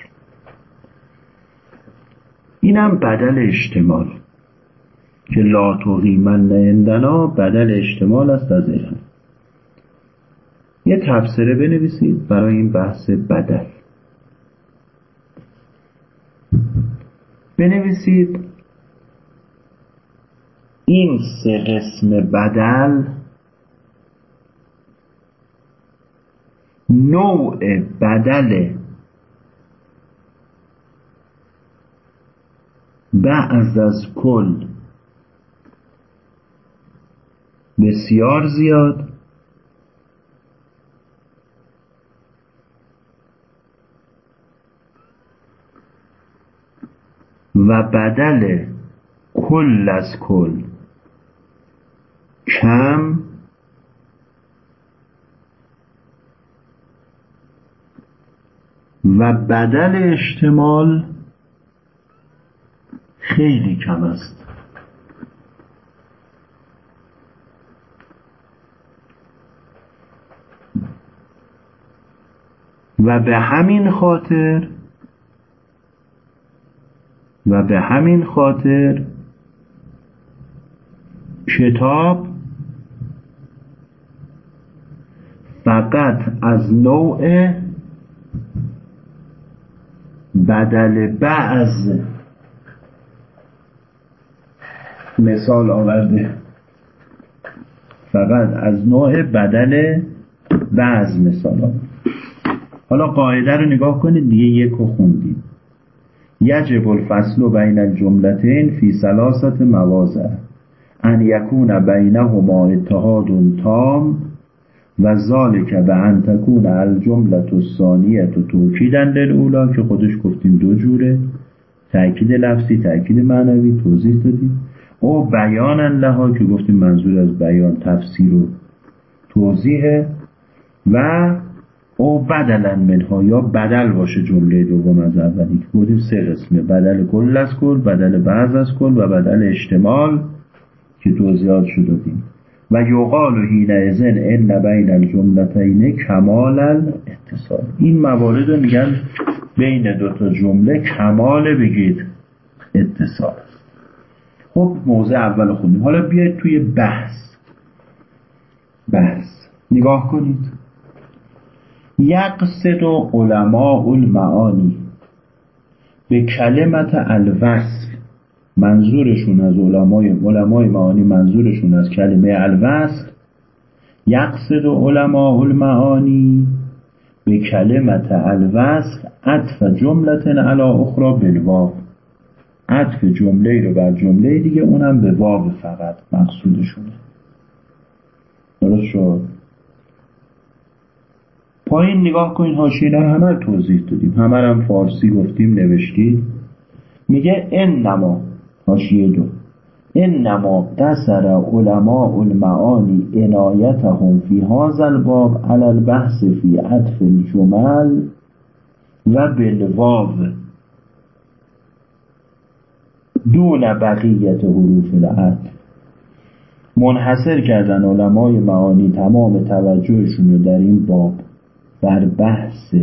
اینم بدل اشتمال که لا تقیمن اندنا بدل اشتمال است از این یه تفسیره بنویسید برای این بحث بدل. بنویسید این سه قسم بدل نوع بدل بعض از کل بسیار زیاد و بدل کل از کل کم و بدل احتمال خیلی کم است. و به همین خاطر و به همین خاطر کتاب فقط از نوع بدل بعض مثال آورده. فقط از نوع بدل بعض مثال آورده. حالا قاعده رو نگاه کنید دیگه یک رو خوندیم. یجب الفصل بین الجملتین فی سلاست موازه ان یکون بینهما اتحاد تام و ذالک به ان تکون الجملت الثانیه توکیدا للاولا که خودش گفتیم دو جوره. تأکید لفظی تأکید معنوی توضیح دادیم. او بیانا لها که گفتیم منظور از بیان تفسیر و توضیحه و او بدلا منها یا بدل باشه جمله دوم از اولی که گفتیم سه قسمه بدل کل از کل بدل بعض از کل و بدل اشتمال که توضیحات شد دادیم. و یقال و حین ازن ان بین الجملتین کمال اتصال. این موارد رو میگن بین دوتا جمله کمال بگید اتصال. خب موضع اول خوندیم. حالا بیاید توی بحث. بحث. نگاه کنید. یقصد علماء المعانی. به کلمت الوصل. منظورشون از علمای علمای معانی منظورشون از کلمه الوصل. یقصد علماء المعانی. به کلمت الوصل عطف جملت علی اخرى بالواو. عطف جمله رو بر جمله دیگه اونم به واو فقط مقصودشونه درست شد؟ پایین نگاه کنین رو همه توضیح دادیم. همه هم فارسی گفتیم نوشتید میگه ان نما حاشیه دو. انما قصر علماء المعانی عنایتهم فی هذا الباب على البحث فی عطف الجمل و بالواو. دون بقیت حروف العطف منحصر کردن علمای معانی تمام توجهشون رو در این باب بر بحث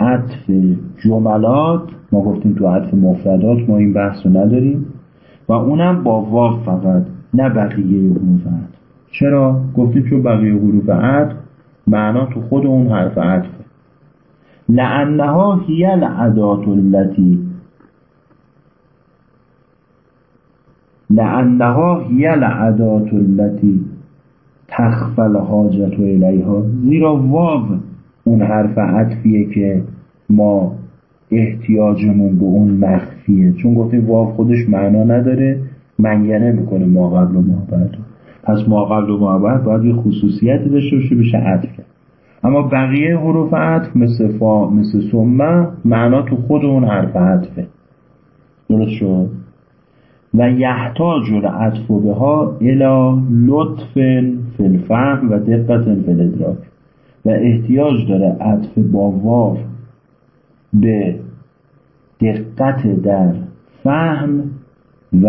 عطف جملات ما گفتیم تو عطف مفردات ما این بحث رو نداریم و اونم با واو فقط نه بقیه حروف عطف چرا؟ گفتیم چون بقیه حروف عطف معنا تو خود اون حرف عطفه. لعنها هی العدات التي لعنها هی العدات التي تخفل حاجت الیها. زیرا واو اون حرف عطفیه که ما احتیاجمون به اون مخفیه. چون گفتیم واو خودش معنا نداره منگنه می‌کنه ما قبل و ما بعد. پس ما قبل و ما بعد باید یه خصوصیتی داشته باشه بشه عطف کرد. اما بقیه حروف عطف مثل فا مثل سمه معنا تو خود اون حرف عطفه. درست شد؟ و یحتاج العطف بها الى لطف فی الفهم و دقت فی الادراک. و احتیاج داره عطف با واو به دقت در فهم و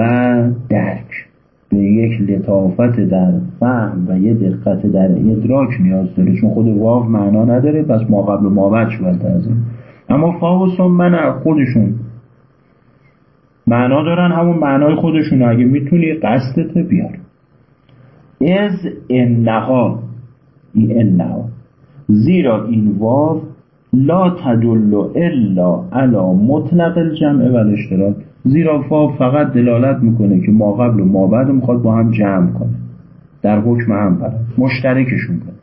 درک. به یک لطافت در فهم و یه دقت در ادراک نیاز داره. چون خود واو معنا نداره پس ما قبل ما بچ باید از اما فا و من خودشون معنا دارن همون معنای خودشون. اگه می‌تونی قصدت بیار. از انها این انها. زیرا این واو لا تدل الا علی مطلق الجمع و الاشتراک. زیرا واو فقط دلالت می‌کنه که ما قبل و ما بعد می‌خواد با هم جمع کنه. در حکم هم برد مشترکشون کنه.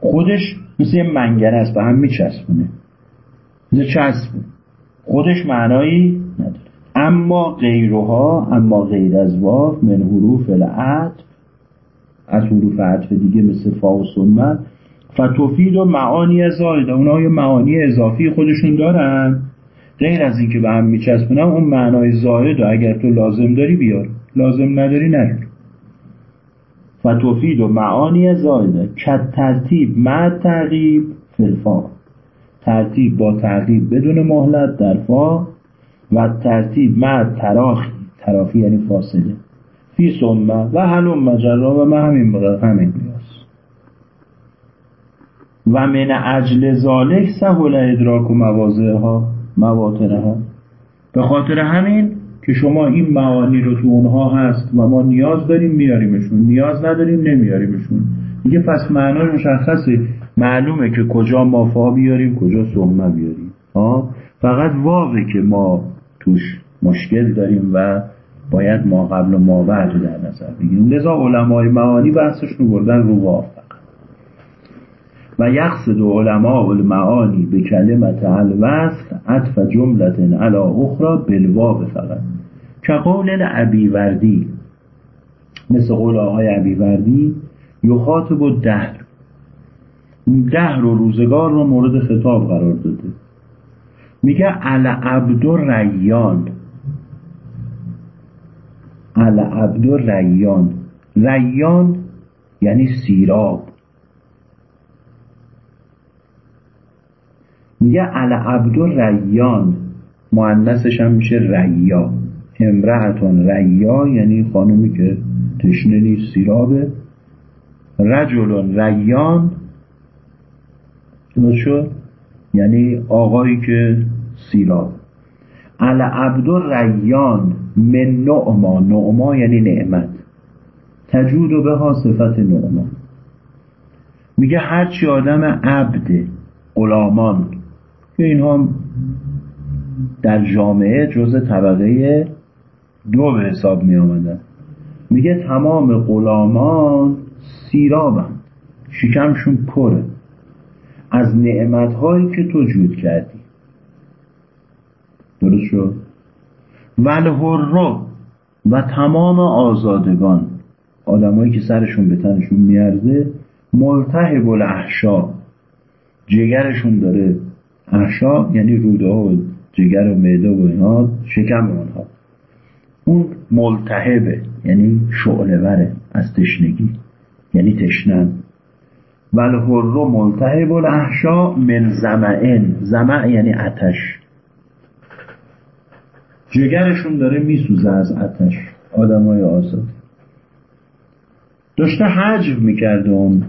خودش مثل یه منگنه است به هم میچسبونه. مثل چسبه خودش معنایی نداره. اما غیرها اما غیر از واو من حروف العطف از حروف عطف دیگه مثل فا و سمت فتوفید و معانی زایده اونها یه معانی اضافی خودشون دارن. غیر از اینکه به هم میچسبونن اون معنای زاید و اگر تو لازم داری بیار. لازم نداری نیار فتوفید و معانی زایده کت ترتیب مع تعقیب فلفا ترتیب با تعقیب بدون مهلت در فا و ترتیب مع تراخی تراخی یعنی فاصله. فی سمه و هلوم مجرا و ما همین بقدر همین بیاس و من اجل ذالک سهل ادراک و موازه ها مواطنه ها به خاطر همین که شما این معانی رو تو اونها هست و ما نیاز داریم میاریمشون نیاز نداریم نمیاریمشون. دیگه پس معنای مشخصه. معلومه که کجا مافا بیاریم کجا سهمه بیاریم. ها؟ فقط واقعه که ما توش مشکل داریم و باید ما قبل و ما بعد رو در نظر بگیریم. لذا علمای معانی بحثشون بردن رو واو و یقصد علماء المعانی به کلمت الوصل عطف جملت علی اخرى بالواو فقط. که قول وردی مثل قول آقای عبیوردی یخاطب و دهر. دهر و روزگار رو مورد خطاب قرار داده. میگه ال عبد ریان. ال عبد ریان. ریان یعنی سیراب. میگه ال عبد ریان. معنسش هم میشه ریا. امرهتون ریا یعنی خانومی که تشنه نیست سیرابه. رجل ریان یعنی آقایی که سیراب ال عبد ریان من نعما. نعما یعنی نعمت. تجود به ها صفت نعما. میگه هرچی آدم عبد غلامان که اینها در جامعه جز طبقه دو به حساب می آمدن میگه تمام غلامان سیرابند. شکمشون پره. از نعمتهایی که تو جود کردی. درست شد؟ ولهرو و تمام آزادگان. آدمایی که سرشون به تنشون میارزه ملتهب الاحشا. جگرشون داره. احشا یعنی روده ها و جگر و معده و اینها شکم اونها. اون ملتهبه یعنی شعلوره از تشنگی. یعنی تشنن ولهر ملتهب الاحشا من زمعن. زمع یعنی اتش جگرشون داره میسوزه از آتش آدمای آزاد. داشته حجب می‌کرده اون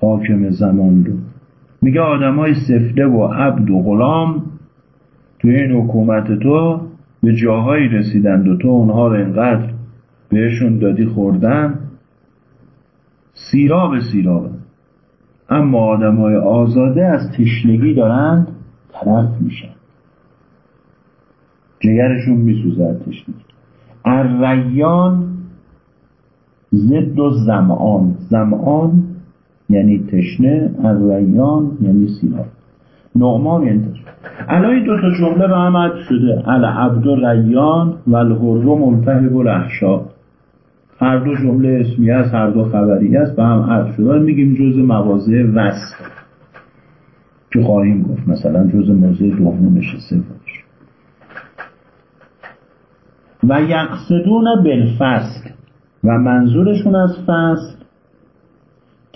حاکم زمان رو. میگه آدمای سفته و عبد و غلام تو این حکومت تو به جاهایی رسیدند و تو اونها رو اینقدر بهشون دادی خوردن سیراب سیراب. اما آدمای آزاده از تشنگی دارند طرف میشن. جگرشون میسوزه از تشنگی. الریان ضد و زمان زمان یعنی تشنه الریان یعنی سیراب. نعمان یعنی الان این دو تا جمله به هم شده. العبد ریان و الحر ملتهب الاحشا. هر دو جمله اسمی است هر دو خبری است به هم عطف شده. میگیم جز مواضع وصف که خواهیم گفت. مثلا جز موضع دومش سومش و یقصدون بالفصل. و منظورشون از فصل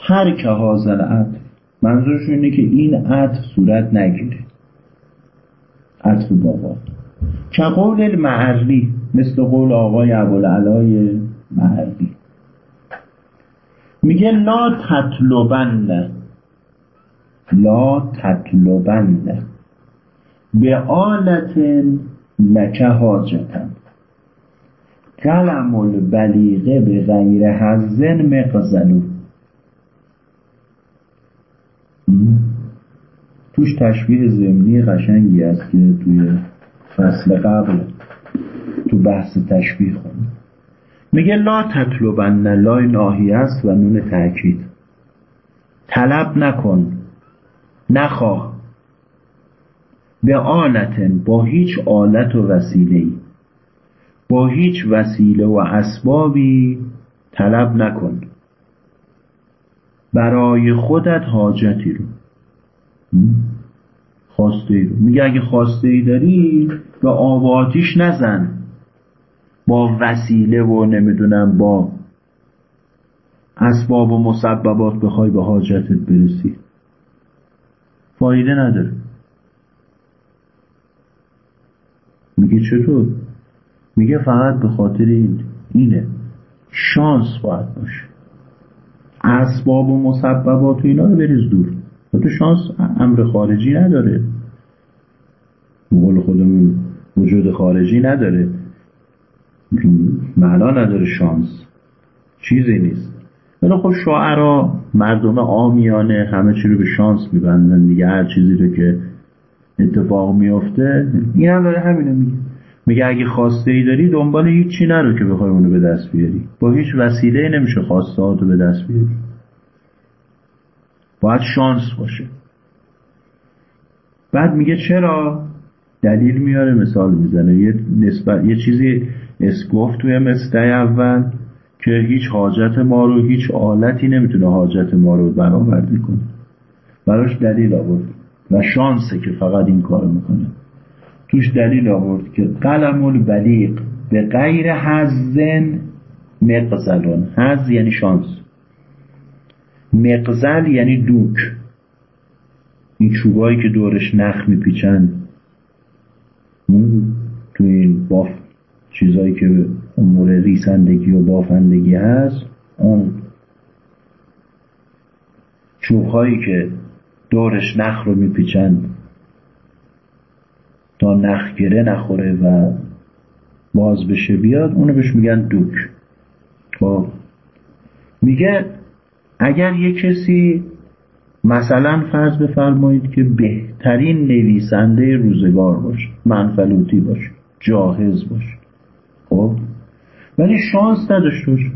ترک حاضر عطف منظورشون اینه که این عطف صورت نگیره. عطف بابا. که قول المعرلی مثل قول آقای ابوالعلای معرلی میگه لا تطلبن. لا تطلبن. به آلت لکه حاجتن. قلم البلیغه به غیر حزن مقزلو. توش تشبیه زمینی قشنگی است که توی فصل قبل تو بحث تشبیه خونده میگه لا تطلبن لای ناهی است و نون تاکید طلب نکن. نخواه. به آلتن با هیچ آلت و وسیله با هیچ وسیله و اسبابی طلب نکن. برای خودت حاجتی رو. خواسته ای رو. میگه اگه خواسته ای داری به آب نزن. با وسیله و نمی‌دونم با اسباب و مسببات بخوای به حاجتت برسی. فایده نداره. میگه چطور؟ میگه فقط به خاطر این اینه. شانس باید باشه. اسباب و مسببات و اینا رو بریز دور. تو شانس امر خارجی نداره. قول خودمون وجود خارجی نداره. معنا نداره شانس. چیزی نیست. ولی خب شاعرا مردم آمیانه همه چی رو به شانس میبندن دیگه. هر چیزی رو که اتفاق میفته این هم داره همینو میگه. میگه اگه خواسته ای داری دنبال هیچی نرو که بخوای اونو به دست بیاری. با هیچ وسیله نمیشه خواسته رو به دست بیاری. باید شانس باشه. بعد میگه چرا؟ دلیل میاره مثال می‌زنه. یه نسبت یه چیزی اسگفت توی مصدع اول که هیچ حاجت ما رو هیچ آلتی نمی‌تونه حاجت ما رو برآورده کنه براش دلیل آورد و شانسه که فقط این کار می‌کنه. توش دلیل آورد که قلم البلیغ به غیر حزن مقزلون حز یعنی شانس. مقزل یعنی دوک. این چوبایی که دورش نخ میپیچن. تو این باف چیزایی که امور ریسندگی و بافندگی هست اون چوبهایی که دورش نخ رو میپیچن تا نخ گره نخوره و باز بشه بیاد اونو بهش میگن دوک. خب. میگه اگر یه کسی مثلا فرض بفرمایید که بهترین نویسنده روزگار باشه منفلوتی باشه جاهز باشه. خب؟ ولی شانس نداشته باشه.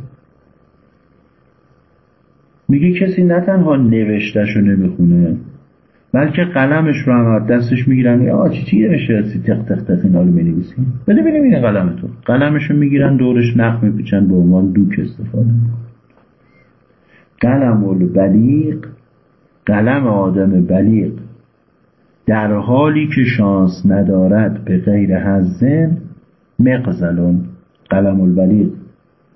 میگه کسی نه تنها نوشتش رو نمی‌خونه بلکه قلمش رو هم دستش می‌گیرن. یا چی چی نمیشه تق تق تق اینا رو بنویسیم بده این قلم تو. قلمش رو می‌گیرن دورش نخ میپیچن به عنوان دوک استفاده. قلم البلیغ قلم آدم بلیغ. در حالی که شانس ندارد به غیر حزن مقزلون قلم البلیغ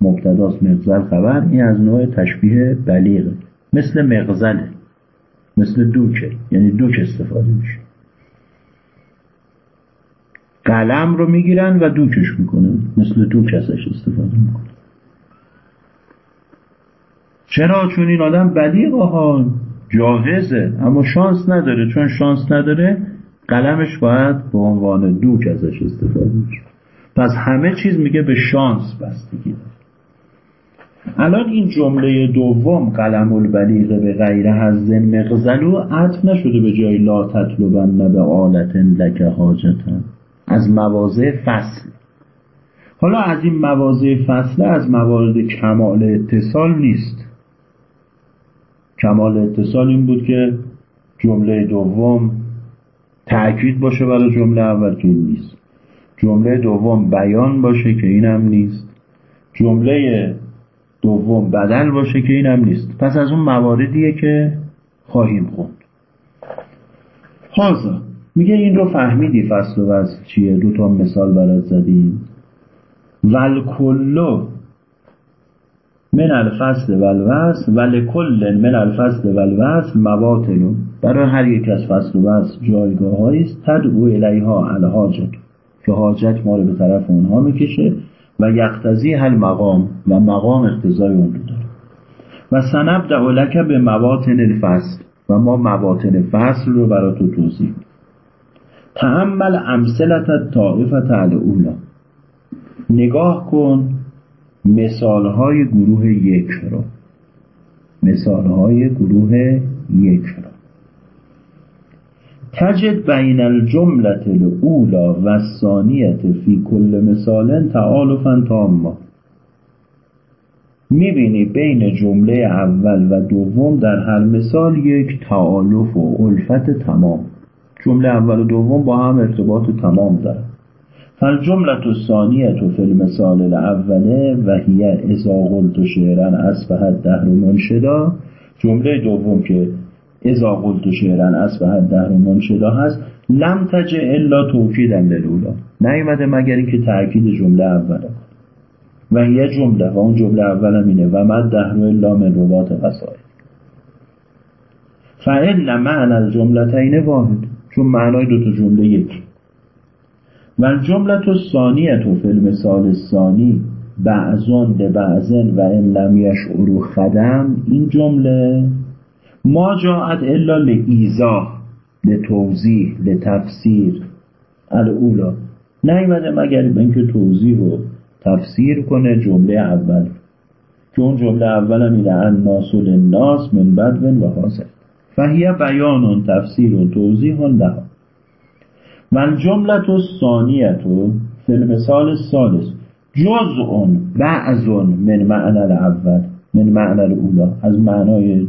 مبتداست مغزل خبر این از نوع تشبیه بلیغ مثل مغزله مثل دوکه یعنی دوک استفاده میشه. قلم رو می‌گیرن و دوکش می‌کنن مثل دوک ازش استفاده می‌کنن. چرا؟ چون این آدم بلیغ ها جاهزه اما شانس نداره. چون شانس نداره قلمش باید به عنوان دوک ازش استفاده میشه. پس همه چیز میگه به شانس بستگی. داره الان این جمله دوم قلم البلیغ به غیر حزن مغزلو عطف نشده به جای لا تطلبن به آلت لک حاجتن از مواضع فصل. حالا از این مواضع فصل از موارد کمال اتصال نیست. کمال اتصال این بود که جمله دوم تأکید باشه برای جمله اول که نیست. جمله دوم بیان باشه که اینم نیست. جمله دوم بدل باشه که اینم نیست. پس از اون مواردیه که خواهیم خوند. حاضر میگه این رو فهمیدی فصل و وصل چیه؟ دو تا مثال برات زدیم. ول کلو من الفصل و الوصل ول کل من الفصل و الوصل مواطن برای هر یک از فصل و وصل جایگاه است. تدعو الیها الحاجت که حاجت ما رو به طرف اونها می‌کشه و یقتضی هل مقام و مقام اقتضای اون رو داره. و سنب دعولک به مواطن الفصل و ما مواطن فصل رو برای تو توضیح تعمل امثلت طائفت الاولا نگاه کن مثالهای گروه یک رو. مثالهای گروه یک رو. تجد بین الجملت الاولا و الثانیت فی کل مثال تعالفا تاما. می‌بینی بین جمله اول و دوم در هر مثال یک تعالف و الفت تمام. جمله اول و دوم با هم ارتباط تمام دارن. فالجملت الثانیت فی المثال الاوله و هی اذا قلت شعرا اصبحت دهر منشدا. جمله دوم که اذا قلت شعرا اصبحت دهر منشدا هست لم تجه الا توکیدا للولا. نیومده مگر اینکه تاکید جمله اوله و یه جمله و اون جمله اول اینه و مد دهر الا من رباط وسائل. فعل معنی الجملتین واحد چون معنای دوتا جمله یک. و جملت و ثانیت و فیلم سال ثانی بعضون به بعضن و ان لم یشعرو خدم این جمله ما جاعت الا لایزاه لتوضیح لتفسیر. الاولا نیومده مگر به اینکه توضیح و تفسیر کنه جمله اول. که اون جمله اول هم اینه الناس للناس من بدون و حاصل. فهیه بیان تفسیر و توضیح لها و الجملت الثانیت فی المثال الثالث. جزء بعض من معنی الاول من معنی الاولا از معنای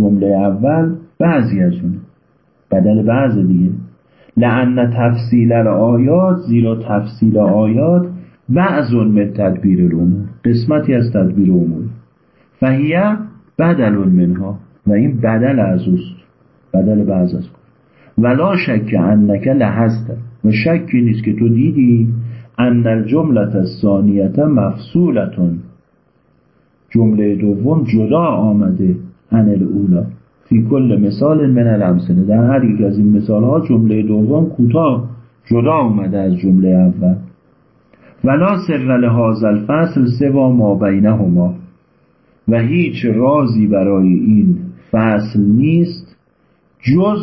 جمله اول بعضی از اون. بدل بعض دیگه. لعن تفصیل آیات زیرا تفصیل آیات بعض من تدبیر الامور قسمتی از تدبیر امور. فهیه بدل منها. و این بدل از اوست. بدل بعض از ولا شک انک لحست و شکی نیست که تو دیدی ان الجملت الثانیت مفصولتون. جمله دوم جدا آمده. عن الاولا فی کل مثال من الامثله در هر یک از این مثال ها جمله دوم کوتاه جدا آمده از جمله اول. ولا سر لهذا الفصل سوا ما بینهما. و هیچ رازی برای این فصل نیست جز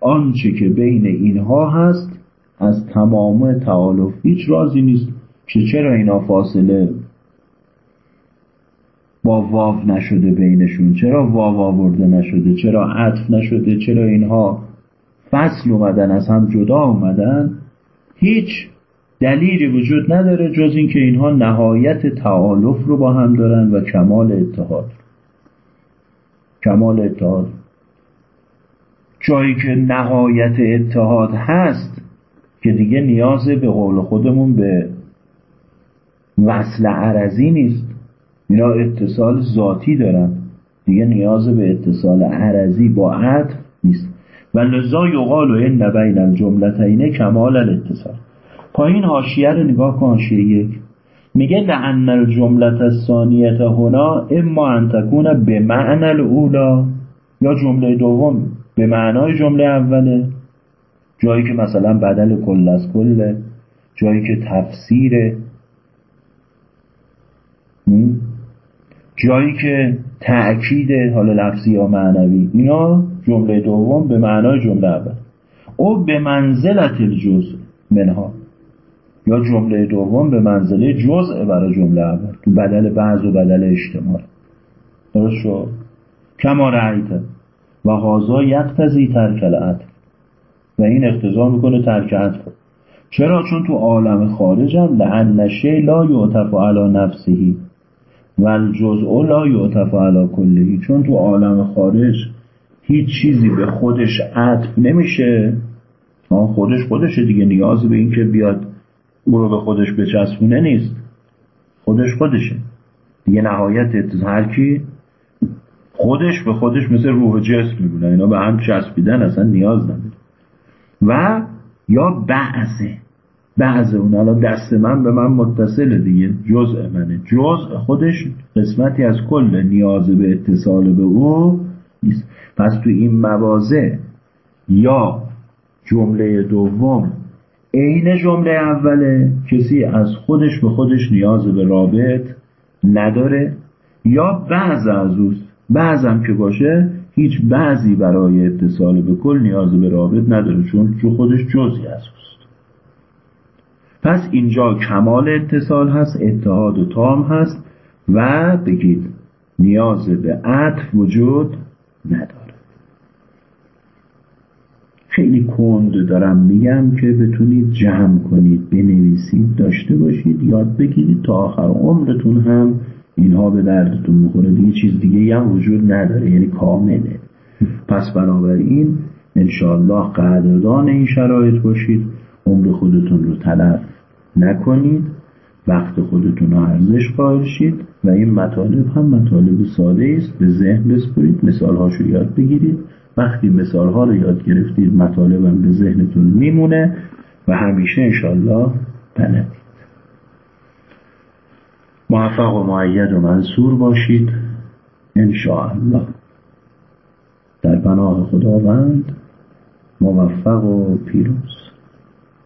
آنچه که بین اینها هست. از تمام تعالف هیچ رازی نیست که چرا اینا فاصله با واو نشده بینشون. چرا واو آورده نشده؟ چرا عطف نشده؟ چرا اینها فصل اومدن؟ از هم جدا اومدن؟ هیچ دلیلی وجود نداره جز اینکه اینها نهایت تعالف رو با هم دارن و کمال اتحاد. کمال اتحاد. جایی که نهایت اتحاد هست که دیگه نیاز به قول خودمون به وصل عرضی نیست. اینا اتصال ذاتی دارن. دیگه نیاز به اتصال عرضی با عطف نیست. و لذا یقال و این بین الجملتین کمال الاتصال. پایین حاشیه رو نگاه کن حاشیه یک. میگه لعن الجملت الثانیه هنا اما ان تکون به معنی الاولا یا جمله دوم به معنای جمله اوله. جایی که مثلا بدل کل از کله جایی که تفسیره. جایی که تأکید حالا لفظی یا معنوی اینا جمله دوم به معنای جمله اول. او به منزلت الجزء منها. یا جمله دوم به منزله جزء برای جمله اول. تو بدل بعض و بدل اجتماع. درست شد؟ کما رعیت و هازا یقتزی ترک العطف و این اقتضا می‌کنه ترک عطف چرا؟ چون تو عالم خارجم لعن شی لا یعتف علی نفسهی و الجزء لا یعتف علی کلهی چون تو عالم خارج هیچ چیزی به خودش عطف نمیشه. خودش خودشه دیگه نیاز به این که بیاد او رو به خودش بچسبونه نیست. خودش خودشه. دیگه نهایت هر کی خودش به خودش مثل روح جسم میبونه اینا به هم چسبیدن اصلا نیاز نداره. و یا بعضه بعض اون. الان دست من به من متصله دیگه. جزء منه. جزء خودش قسمتی از کل نیاز به اتصال به او نیست. پس تو این موازه یا جمله دوم عین جمله اوله کسی از خودش به خودش نیاز به رابط نداره. یا بعض از اوست. بعضم که باشه هیچ بعضی برای اتصال به کل نیاز به رابط نداره چون خودش جزی از اوست. پس اینجا کمال اتصال هست اتحاد تام هست و بگید نیاز به عطف وجود نداره. خیلی کند دارم میگم که بتونید جمع کنید بنویسید داشته باشید یاد بگیرید تا آخر عمرتون هم اینها به دردتون می‌خوره. دیگه چیز دیگه هم وجود نداره یعنی کامله. پس بنابراین انشاءالله قدردان این شرایط باشید. عمر خودتون رو تلف نکنید. وقت خودتون رو ارزش قائل شید و این مطالب هم مطالب ساده است. به ذهن بسپرید مثالهاشو یاد بگیرید. وقتی مثالها رو یاد گرفتید مطالبم به ذهنتون میمونه و همیشه انشالله بلدید. موفق و معید و منصور باشید. انشاءالله. در پناه خداوند موفق و پیروز.